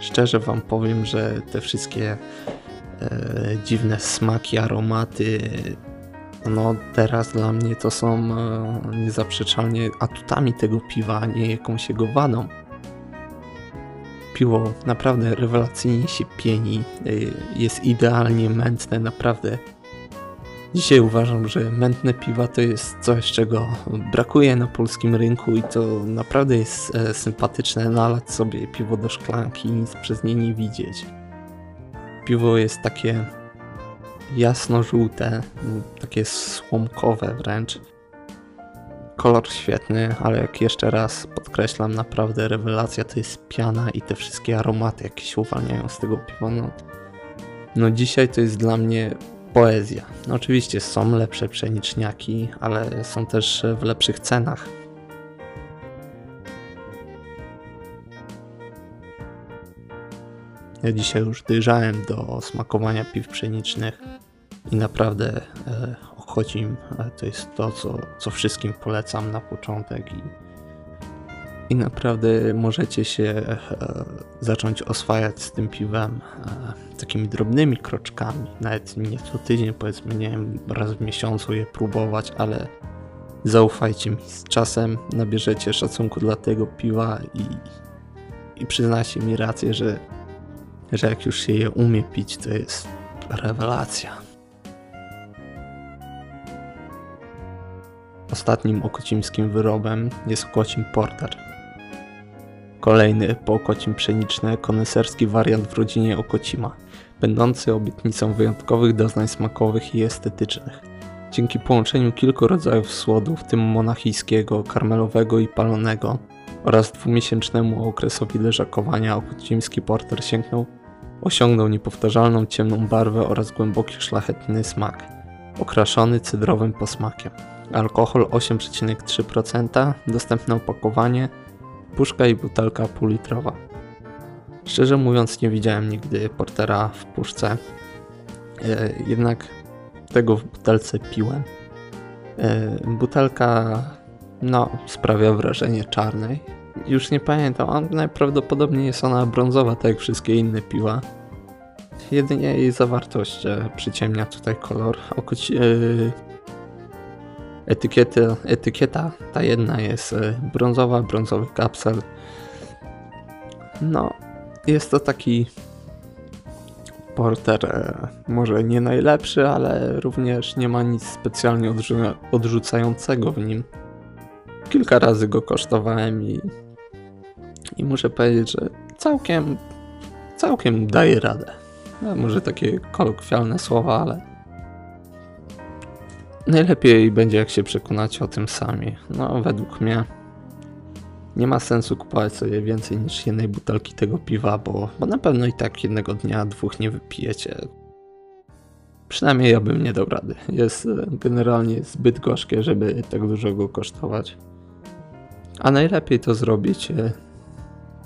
Szczerze wam powiem, że te wszystkie e, dziwne smaki, aromaty, no teraz dla mnie to są e, niezaprzeczalnie atutami tego piwa, a nie jakąś jego wadą. Piwo naprawdę rewelacyjnie się pieni, e, jest idealnie mętne, naprawdę. Dzisiaj uważam, że mętne piwa to jest coś, czego brakuje na polskim rynku i to naprawdę jest e, sympatyczne nalać sobie piwo do szklanki i nic przez nie nie widzieć. Piwo jest takie jasno-żółte, takie słomkowe wręcz. Kolor świetny, ale jak jeszcze raz podkreślam, naprawdę rewelacja to jest piana i te wszystkie aromaty, jakie się uwalniają z tego piwa. No, no dzisiaj to jest dla mnie poezja. No oczywiście są lepsze pszeniczniaki, ale są też w lepszych cenach. Ja dzisiaj już dojrzałem do smakowania piw pszenicznych i naprawdę e, Ochocim e, to jest to, co, co wszystkim polecam na początek i, i naprawdę możecie się e, zacząć oswajać z tym piwem e, takimi drobnymi kroczkami, nawet nie co tydzień, powiedzmy, nie wiem, raz w miesiącu je próbować, ale Zaufajcie mi, z czasem nabierzecie szacunku dla tego piwa i, i przyznacie mi rację, że, że jak już się je umie pić, to jest rewelacja. Ostatnim okocimskim wyrobem jest okocim porter. Kolejny po okocim pszeniczny koneserski wariant w rodzinie okocima, będący obietnicą wyjątkowych doznań smakowych i estetycznych. Dzięki połączeniu kilku rodzajów słodu, w tym monachijskiego, karmelowego i palonego, oraz dwumiesięcznemu okresowi leżakowania okocimski porter sięgnął, osiągnął niepowtarzalną ciemną barwę oraz głęboki szlachetny smak, okraszony cydrowym posmakiem. Alkohol 8,3%, dostępne opakowanie, puszka i butelka półlitrowa. Szczerze mówiąc nie widziałem nigdy portera w puszce, e, jednak tego w butelce piłem. E, butelka no, sprawia wrażenie czarnej. Już nie pamiętam, najprawdopodobniej jest ona brązowa, tak jak wszystkie inne piwa. Jedynie jej zawartość przyciemnia tutaj kolor. Okoci, e, etykiety, etykieta ta jedna jest e, brązowa, brązowy kapsel. No, jest to taki porter e, może nie najlepszy, ale również nie ma nic specjalnie odrzu- odrzucającego w nim. Kilka razy go kosztowałem i, i muszę powiedzieć, że całkiem, całkiem daje radę. No, może takie kolokwialne słowa, ale najlepiej będzie jak się przekonacie o tym sami. No, według mnie nie ma sensu kupować sobie więcej niż jednej butelki tego piwa, bo, bo na pewno i tak jednego dnia, dwóch nie wypijecie. Przynajmniej ja bym nie dał rady. Jest e, generalnie zbyt gorzkie, żeby tak dużo go kosztować. A najlepiej to zrobić e,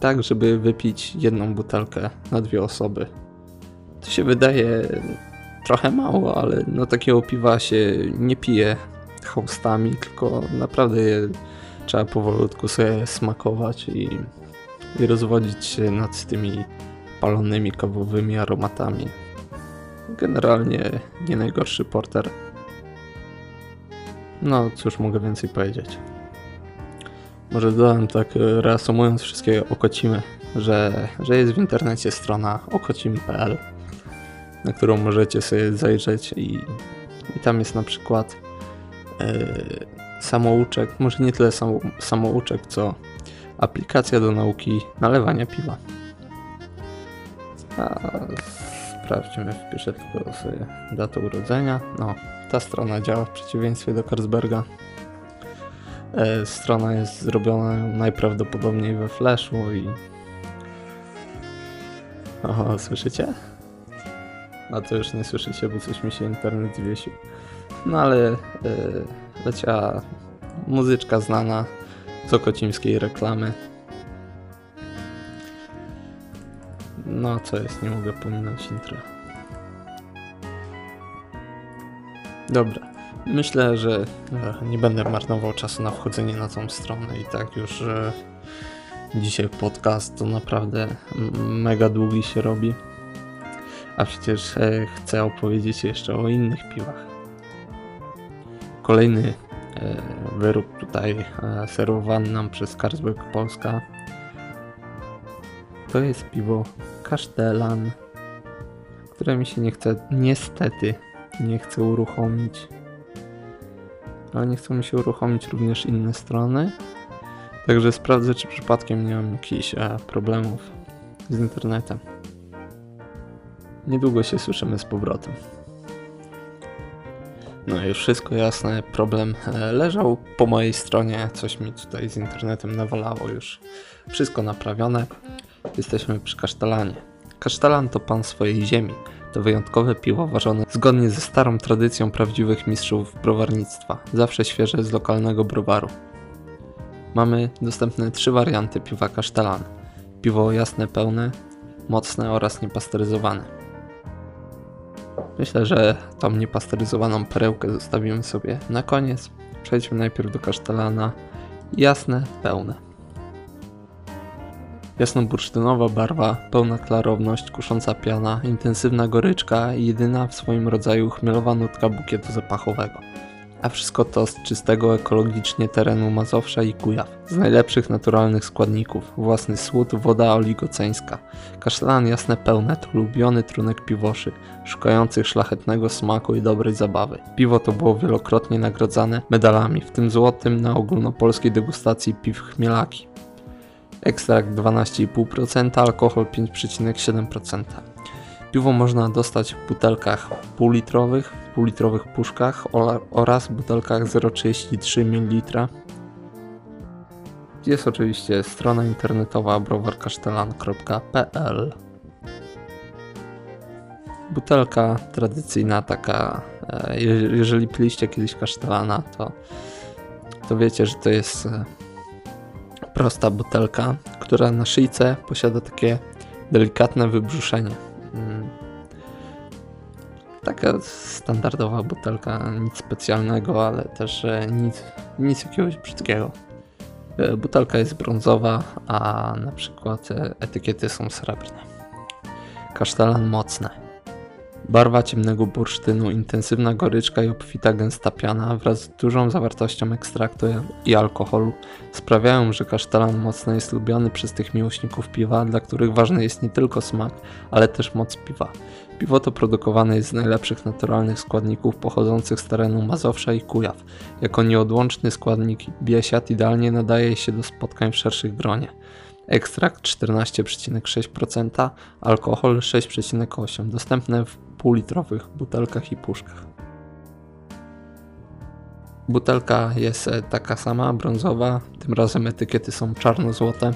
tak, żeby wypić jedną butelkę na dwie osoby. To się wydaje trochę mało, ale no takiego piwa się nie pije chłostami, tylko naprawdę je trzeba powolutku sobie smakować i, i rozwodzić się nad tymi palonymi kawowymi aromatami. Generalnie nie najgorszy porter. No, cóż mogę więcej powiedzieć. Może dodam tak reasumując wszystkie okocimy, że, że jest w internecie strona okocim.pl, na którą możecie sobie zajrzeć i, i tam jest na przykład yy, samouczek, może nie tyle sam, samouczek, co aplikacja do nauki nalewania piwa. A sprawdźmy, wpiszę tylko sobie datę urodzenia. No, ta strona działa w przeciwieństwie do Carlsberga. E, strona jest zrobiona najprawdopodobniej we Flashu i... Oho, słyszycie? A to już nie słyszycie, bo coś mi się internet zwiesił. No ale e, leciała muzyczka znana z okocimskiej reklamy. No co jest, nie mogę pominąć intro. Dobra, myślę, że e, nie będę marnował czasu na wchodzenie na tą stronę i tak już e, dzisiaj podcast to naprawdę mega długi się robi. A przecież e, chcę opowiedzieć jeszcze o innych piwach. Kolejny wyrób tutaj serwowany nam przez Carlsberg Polska to jest piwo Kasztelan, które mi się nie chce, niestety, nie chce uruchomić. Ale nie chcą mi się uruchomić również inne strony. Także sprawdzę, czy przypadkiem nie mam jakichś e, problemów z internetem. Niedługo się słyszymy z powrotem. No już wszystko jasne, problem e, leżał po mojej stronie, coś mi tutaj z internetem nawalało już. Wszystko naprawione. Jesteśmy przy kasztelanie. Kasztelan to pan swojej ziemi. To wyjątkowe piwo ważone zgodnie ze starą tradycją prawdziwych mistrzów browarnictwa, zawsze świeże z lokalnego browaru. Mamy dostępne trzy warianty piwa kasztelan. Piwo jasne, pełne, mocne oraz niepasteryzowane. Myślę, że tą niepasteryzowaną perełkę zostawimy sobie na koniec. Przejdźmy najpierw do kasztelana. Jasne, pełne. Jasnobursztynowa barwa, pełna klarowność, kusząca piana, intensywna goryczka i jedyna w swoim rodzaju chmielowa nutka bukietu zapachowego. A wszystko to z czystego ekologicznie terenu Mazowsza i Kujaw. Z najlepszych naturalnych składników. Własny słód, woda oligoceńska. Kasztelan jasne pełne to ulubiony trunek piwoszy, szukających szlachetnego smaku i dobrej zabawy. Piwo to było wielokrotnie nagradzane medalami, w tym złotym na ogólnopolskiej degustacji piw chmielaki. Ekstrakt 12,5%, alkohol 5,7%. Piwo można dostać w butelkach półlitrowych, półlitrowych puszkach oraz butelkach 0,33 ml. Jest oczywiście strona internetowa browarkasztelan.pl Butelka tradycyjna taka, e, jeżeli piliście kiedyś kasztelana, to, to wiecie, że to jest e, prosta butelka, która na szyjce posiada takie delikatne wybrzuszenie. Taka standardowa butelka, nic specjalnego, ale też e, nic, nic jakiegoś brzydkiego. E, butelka jest brązowa, a na przykład e, etykiety są srebrne. Kasztelan mocny. Barwa ciemnego bursztynu, intensywna goryczka i obfita gęsta piana wraz z dużą zawartością ekstraktu i alkoholu sprawiają, że kasztelan mocno jest lubiany przez tych miłośników piwa, dla których ważny jest nie tylko smak, ale też moc piwa. Piwo to produkowane jest z najlepszych naturalnych składników pochodzących z terenu Mazowsza i Kujaw. Jako nieodłączny składnik biesiad idealnie nadaje się do spotkań w szerszych gronie. Ekstrakt 14,6%, alkohol 6,8%, dostępne w półlitrowych butelkach i puszkach. Butelka jest e, taka sama, brązowa, tym razem etykiety są czarno-złote.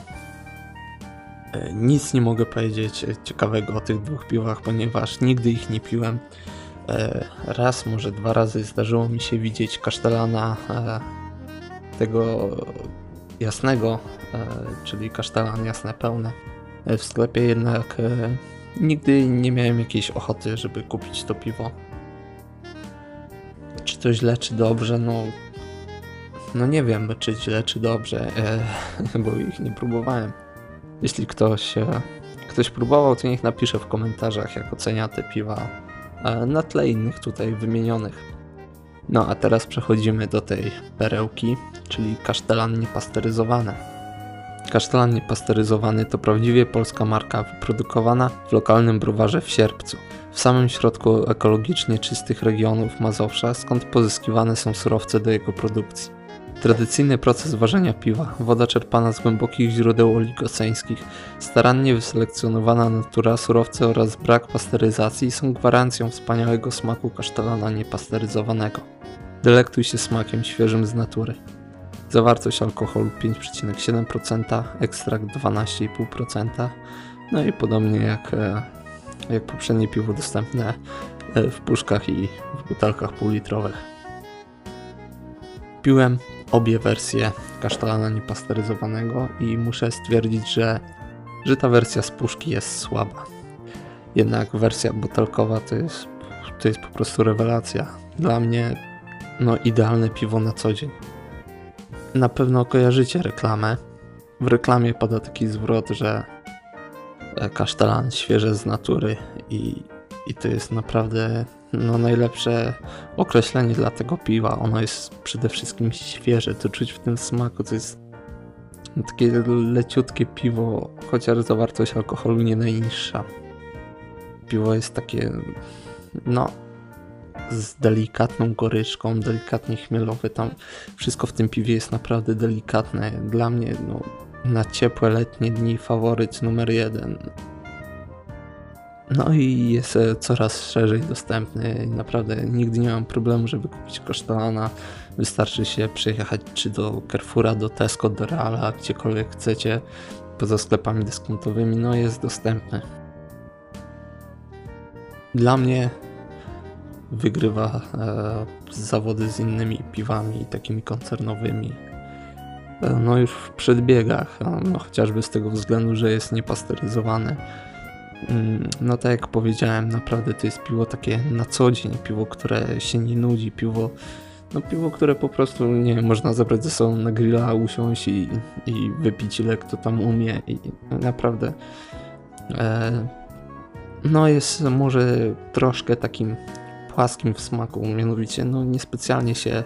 E, nic nie mogę powiedzieć ciekawego o tych dwóch piwach, ponieważ nigdy ich nie piłem. E, raz, może dwa razy zdarzyło mi się widzieć kasztelana tego jasnego, czyli kasztelan jasne pełne w sklepie, jednak Nigdy nie miałem jakiejś ochoty, żeby kupić to piwo. Czy to źle, czy dobrze? No, no nie wiem, czy źle, czy dobrze, e, bo ich nie próbowałem. Jeśli ktoś, ktoś próbował, to niech napisze w komentarzach, jak ocenia te piwa e, na tle innych tutaj wymienionych. No a teraz przechodzimy do tej perełki, czyli kasztelan niepasteryzowane. Kasztelan niepasteryzowany to prawdziwie polska marka wyprodukowana w lokalnym browarze w Sierpcu, w samym środku ekologicznie czystych regionów Mazowsza, skąd pozyskiwane są surowce do jego produkcji. Tradycyjny proces ważenia piwa, woda czerpana z głębokich źródeł oligoceńskich, starannie wyselekcjonowana natura, surowce oraz brak pasteryzacji są gwarancją wspaniałego smaku kasztelana niepasteryzowanego. Delektuj się smakiem świeżym z natury. Zawartość alkoholu 5,7%, ekstrakt 12,5%. No i podobnie jak, e, jak poprzednie piwo dostępne e, w puszkach i w butelkach półlitrowych. Piłem obie wersje kasztelana niepasteryzowanego i muszę stwierdzić, że, że ta wersja z puszki jest słaba. Jednak wersja butelkowa to jest, to jest po prostu rewelacja. Dla mnie no idealne piwo na co dzień. Na pewno kojarzycie reklamę. W reklamie pada taki zwrot, że e, kasztelan świeże z natury i, i to jest naprawdę no, najlepsze określenie dla tego piwa. Ono jest przede wszystkim świeże, to czuć w tym smaku, to jest takie leciutkie piwo, chociaż zawartość alkoholu nie najniższa. Piwo jest takie, no, z delikatną goryczką, delikatnie chmielowe. Tam wszystko w tym piwie jest naprawdę delikatne. Dla mnie no, na ciepłe letnie dni faworyt numer jeden. No i jest e, coraz szerzej dostępny. Naprawdę nigdy nie mam problemu, żeby kupić kasztelana. Wystarczy się przejechać czy do Carrefoura, do Tesco, do Reala, gdziekolwiek chcecie, poza sklepami dyskontowymi. No jest dostępny. Dla mnie wygrywa e, zawody z innymi piwami takimi koncernowymi. E, no już w przedbiegach, no chociażby z tego względu, że jest niepasteryzowane. Mm, no tak jak powiedziałem, naprawdę to jest piwo takie na co dzień, piwo, które się nie nudzi, piwo, no piwo, które po prostu, nie wiem, można zabrać ze sobą na grilla, usiąść i, i wypić ile kto tam umie i naprawdę e, no jest może troszkę takim płaskim w smaku, mianowicie no niespecjalnie się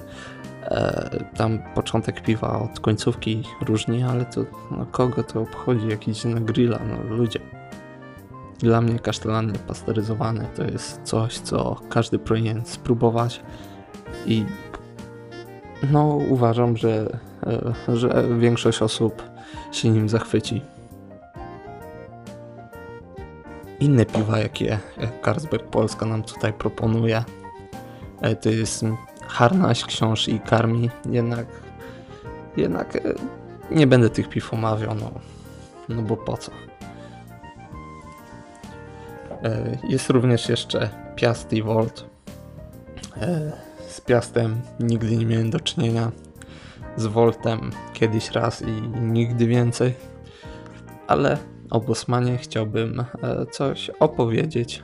e, tam początek piwa od końcówki różni, ale to no, kogo to obchodzi, jak idzie na grilla, no ludzie. Dla mnie kasztelan niepasteryzowany to jest coś, co każdy powinien spróbować i no uważam, że, e, że większość osób się nim zachwyci. Inne piwa, jakie Carlsberg Polska nam tutaj proponuje, e, to jest Harnaś, Książ i Karmi, jednak jednak e, nie będę tych piw omawiał, no, no bo po co. Jest również jeszcze Piast i Volt z Piastem nigdy nie miałem do czynienia. Z Voltem kiedyś raz i nigdy więcej. Ale o Bosmanie chciałbym e, coś opowiedzieć.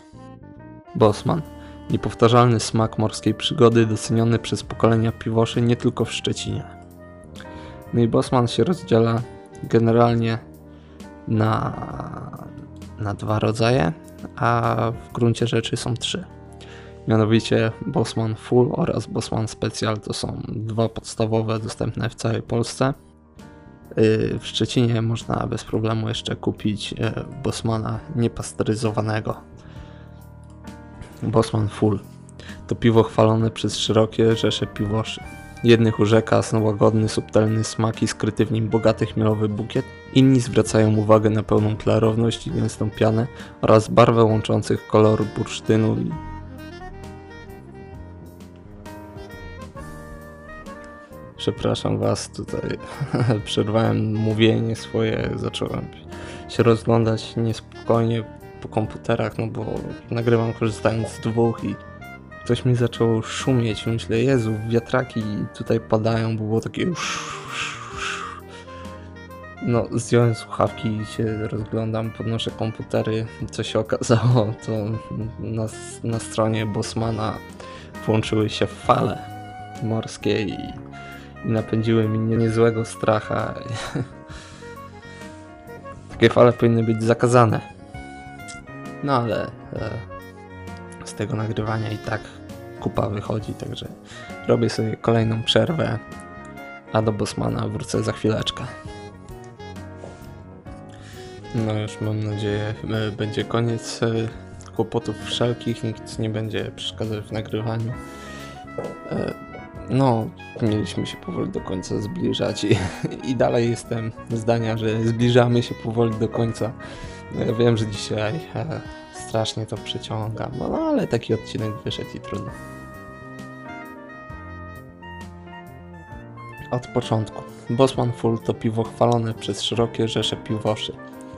Bosman. Niepowtarzalny smak morskiej przygody doceniony przez pokolenia piwoszy nie tylko w Szczecinie. No i Bosman się rozdziela generalnie na, na dwa rodzaje, a w gruncie rzeczy są trzy. Mianowicie Bosman Full oraz Bosman Special to są dwa podstawowe dostępne w całej Polsce. Y, w Szczecinie można bez problemu jeszcze kupić y, Bosmana niepasteryzowanego. Bosman Full to piwo chwalone przez szerokie rzesze piwoszy. Jednych urzeka łagodny, subtelny smak i skryty w nim bogaty chmielowy bukiet, inni zwracają uwagę na pełną klarowność i gęstą pianę oraz barwę łączących kolor bursztynu i Przepraszam Was, tutaj przerwałem mówienie swoje, zacząłem się rozglądać niespokojnie po komputerach, no bo nagrywam korzystając z dwóch i coś mi zaczęło szumieć. Myślę, Jezu, wiatraki tutaj padają, było takie no, zdjąłem słuchawki i się rozglądam, podnoszę komputery. Co się okazało, to na, na stronie Bosmana włączyły się fale morskie i napędziły mi niezłego stracha. Takie fale powinny być zakazane. No ale e, z tego nagrywania i tak kupa wychodzi, także robię sobie kolejną przerwę, a do Bosmana wrócę za chwileczkę. No już mam nadzieję, e, będzie koniec e, kłopotów wszelkich, nikt nie będzie przeszkadzał w nagrywaniu. E, no, mieliśmy się powoli do końca zbliżać i, i dalej jestem zdania, że zbliżamy się powoli do końca. Ja wiem, że dzisiaj strasznie to przeciągam, no ale taki odcinek wyszedł i trudno. Od początku. Bosman Full to piwo chwalone przez szerokie rzesze piwoszy.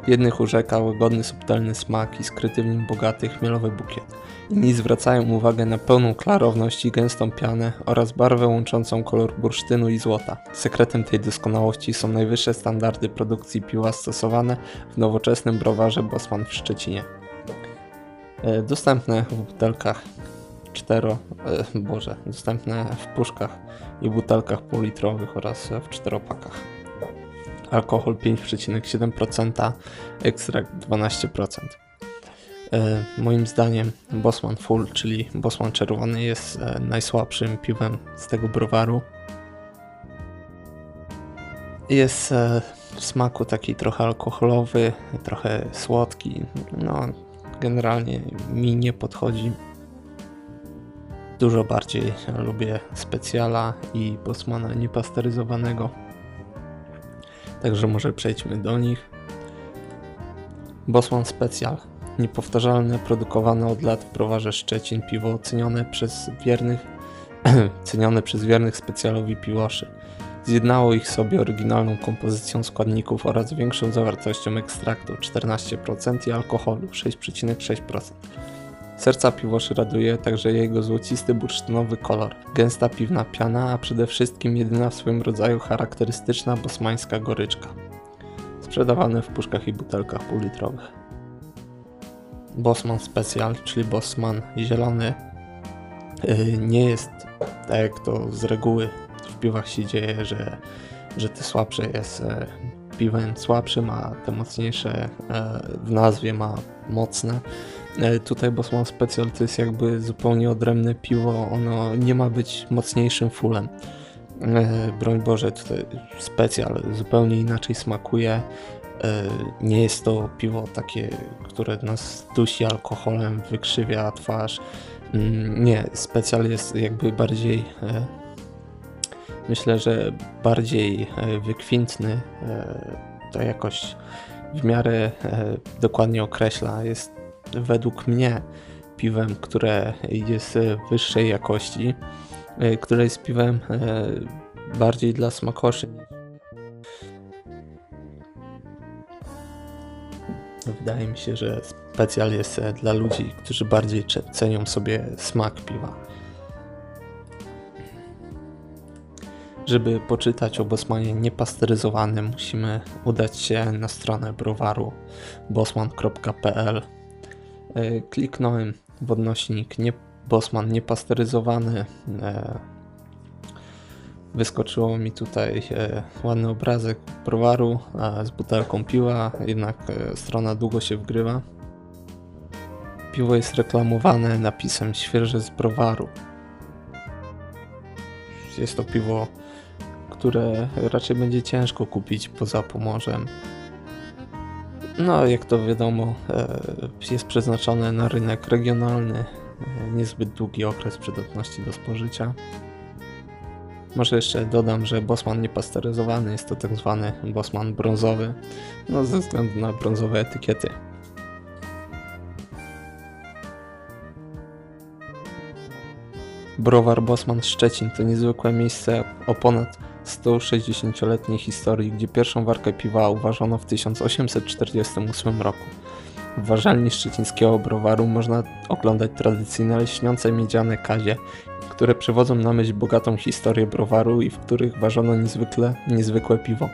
Jednych urzeka łagodny, subtelny smak i skryty w nim bogaty chmielowy bukiet. Inni zwracają uwagę na pełną klarowność i gęstą pianę oraz barwę łączącą kolor bursztynu i złota. Sekretem tej doskonałości są najwyższe standardy produkcji piwa stosowane w nowoczesnym browarze Bosman w Szczecinie. E, dostępne w butelkach 4, e, boże, dostępne w puszkach i butelkach półlitrowych oraz w czteropakach alkohol 5,7%, ekstrakt 12%. E, moim zdaniem Bosman Full, czyli Bosman Czerwony jest e, najsłabszym piwem z tego browaru. Jest e, w smaku taki trochę alkoholowy, trochę słodki. No, generalnie mi nie podchodzi. Dużo bardziej lubię specjala i Bosmana niepasteryzowanego. Także może przejdźmy do nich. Bosman Special. Niepowtarzalne, produkowane od lat w browarze Szczecin piwo ocenione przez wiernych, cenione przez wiernych specjalowi piłoszy. Zjednało ich sobie oryginalną kompozycją składników oraz większą zawartością ekstraktu 14% i alkoholu 6,6%. Serca piwoszy raduje także jego złocisty bursztynowy kolor, gęsta piwna piana, a przede wszystkim jedyna w swoim rodzaju charakterystyczna bosmańska goryczka. Sprzedawane w puszkach i butelkach półlitrowych. Bosman Special, czyli Bosman zielony, y, nie jest tak jak to z reguły w piwach się dzieje, że, że te słabsze jest e, piwem słabszym, a te mocniejsze e, w nazwie ma mocne tutaj Bosman Special to jest jakby zupełnie odrębne piwo, ono nie ma być mocniejszym fullem. E, broń Boże, tutaj specjal zupełnie inaczej smakuje. E, nie jest to piwo takie, które nas dusi alkoholem, wykrzywia twarz. Mm, nie, specjal jest jakby bardziej, myślę, że bardziej wykwintny. To jakoś w miarę dokładnie określa. Jest według mnie piwem, które jest wyższej jakości, e, które jest piwem e, bardziej dla smakoszy. Wydaje mi się, że specjal jest e, dla ludzi, którzy bardziej cenią sobie smak piwa. Żeby poczytać o Bosmanie niepasteryzowanym, musimy udać się na stronę browaru bosman.pl E, kliknąłem w odnośnik nie, Bosman niepasteryzowany. E, wyskoczyło mi tutaj e, ładny obrazek browaru z butelką piła, jednak strona długo się wgrywa. Piwo jest reklamowane napisem świeże z browaru. Jest to piwo, które raczej będzie ciężko kupić poza Pomorzem. No, jak to wiadomo, e, jest przeznaczone na rynek regionalny, e, niezbyt długi okres przydatności do spożycia. Może jeszcze dodam, że Bosman niepasteryzowany jest to tak zwany Bosman brązowy, no ze względu na brązowe etykiety. Browar Bosman Szczecin to niezwykłe miejsce o ponad 160-letniej historii, gdzie pierwszą warkę piwa uważano w 1848 roku. W ważalni szczecińskiego browaru można oglądać tradycyjne leśniące miedziane kazie, które przywodzą na myśl bogatą historię browaru i w których ważono niezwykle, niezwykłe piwo,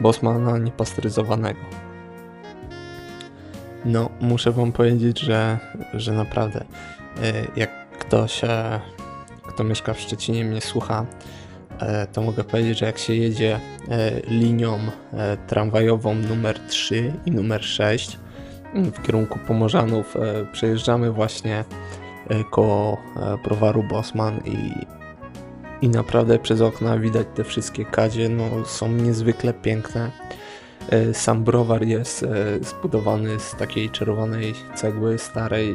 Bosmana niepasteryzowanego. No, muszę wam powiedzieć, że, że naprawdę, e, jak ktoś, e, kto mieszka w Szczecinie mnie słucha, to mogę powiedzieć, że jak się jedzie e, linią e, tramwajową numer 3 i numer 6 w kierunku Pomorzanów, przejeżdżamy właśnie koło browaru Bosman i, i naprawdę przez okna widać te wszystkie kadzie, no są niezwykle piękne. Sam browar jest zbudowany z takiej czerwonej cegły starej,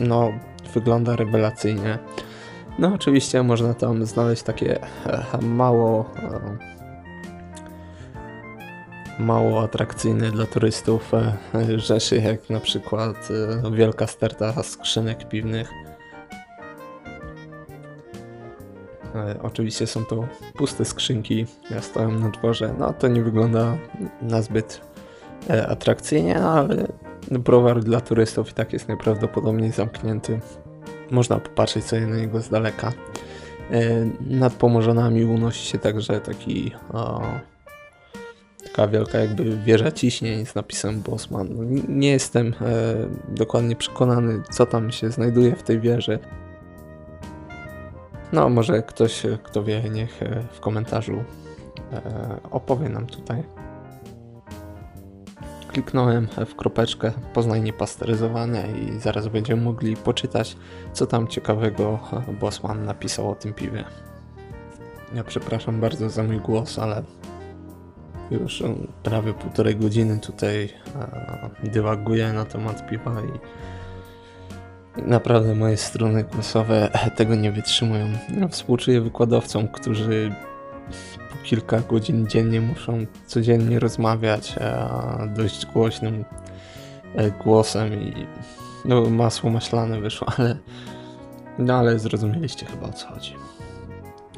no wygląda rewelacyjnie. No oczywiście można tam znaleźć takie e, mało e, mało atrakcyjne dla turystów e, rzeczy, jak na przykład wielka sterta skrzynek piwnych. Oczywiście są to puste skrzynki, ja stoją na dworze. No to nie wygląda na zbyt atrakcyjnie, ale browar dla turystów i tak jest najprawdopodobniej zamknięty można popatrzeć sobie na niego z daleka. E, nad Pomorzanami unosi się także taki o, taka wielka jakby wieża ciśnień z napisem Bosman. Nie jestem e, dokładnie przekonany, co tam się znajduje w tej wieży. No, może ktoś, kto wie, niech e, w komentarzu opowie nam tutaj kliknąłem w kropeczkę Poznań niepasteryzowane i zaraz będziemy mogli poczytać, co tam ciekawego Bosman napisał o tym piwie. Ja przepraszam bardzo za mój głos, ale już prawie półtorej godziny tutaj dywaguję na temat piwa i naprawdę moje strony głosowe tego nie wytrzymują. Współczuję wykładowcom, którzy kilka godzin dziennie muszą codziennie rozmawiać dość głośnym e, głosem i no, masło maślane wyszło, ale no ale zrozumieliście chyba o co chodzi.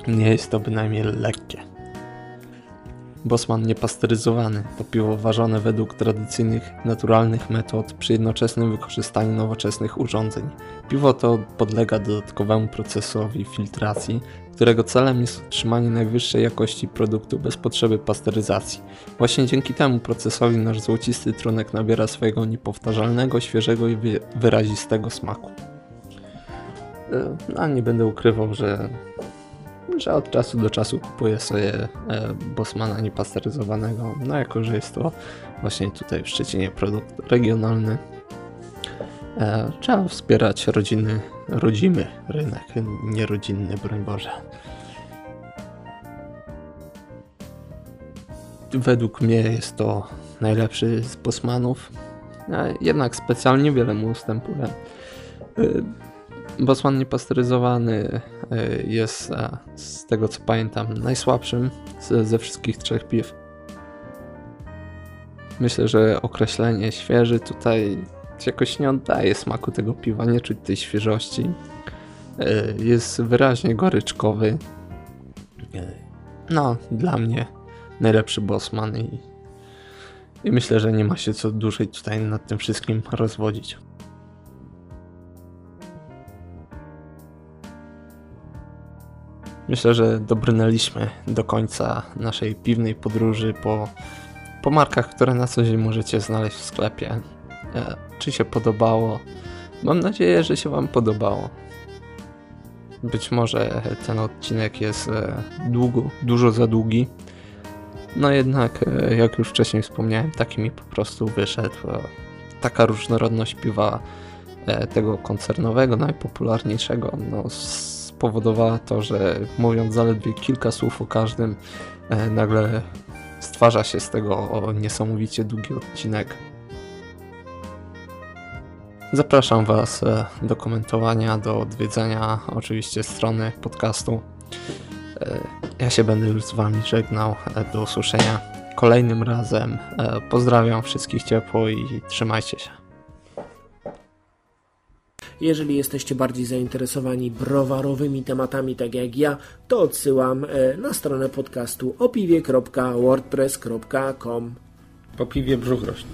Nie jest to bynajmniej lekkie. Bosman niepasteryzowany to piwo ważone według tradycyjnych, naturalnych metod przy jednoczesnym wykorzystaniu nowoczesnych urządzeń. Piwo to podlega dodatkowemu procesowi filtracji, którego celem jest utrzymanie najwyższej jakości produktu bez potrzeby pasteryzacji. Właśnie dzięki temu procesowi nasz złocisty trunek nabiera swojego niepowtarzalnego, świeżego i wyrazistego smaku. No, nie będę ukrywał, że że od czasu do czasu kupuję sobie e, Bosmana niepasteryzowanego, no jako, że jest to właśnie tutaj w Szczecinie produkt regionalny. E, trzeba wspierać rodziny, rodzimy rynek, nie rodzinny, broń Boże. Według mnie jest to najlepszy z Bosmanów. Jednak specjalnie wiele mu ustępuje. Bosman niepasteryzowany jest z tego co pamiętam najsłabszym ze wszystkich trzech piw. Myślę, że określenie świeży tutaj jakoś nie oddaje smaku tego piwa, nie czuć tej świeżości. Jest wyraźnie goryczkowy. No, dla mnie najlepszy Bosman i, i myślę, że nie ma się co dłużej tutaj nad tym wszystkim rozwodzić. Myślę, że dobrnęliśmy do końca naszej piwnej podróży po, po markach, które na co dzień możecie znaleźć w sklepie. E, czy się podobało? Mam nadzieję, że się Wam podobało. Być może ten odcinek jest e, długo, dużo za długi. No jednak, e, jak już wcześniej wspomniałem, taki mi po prostu wyszedł. Taka różnorodność piwa tego koncernowego, najpopularniejszego, no, spowodowała to, że mówiąc zaledwie kilka słów o każdym, nagle stwarza się z tego niesamowicie długi odcinek. Zapraszam Was e, do komentowania, do odwiedzenia oczywiście strony podcastu. E, ja się będę już z Wami żegnał. E, do usłyszenia kolejnym razem. Pozdrawiam wszystkich ciepło i trzymajcie się. Jeżeli jesteście bardziej zainteresowani browarowymi tematami, tak jak ja, to odsyłam na stronę podcastu opiwie.wordpress.com. Po piwie brzuch rośnie.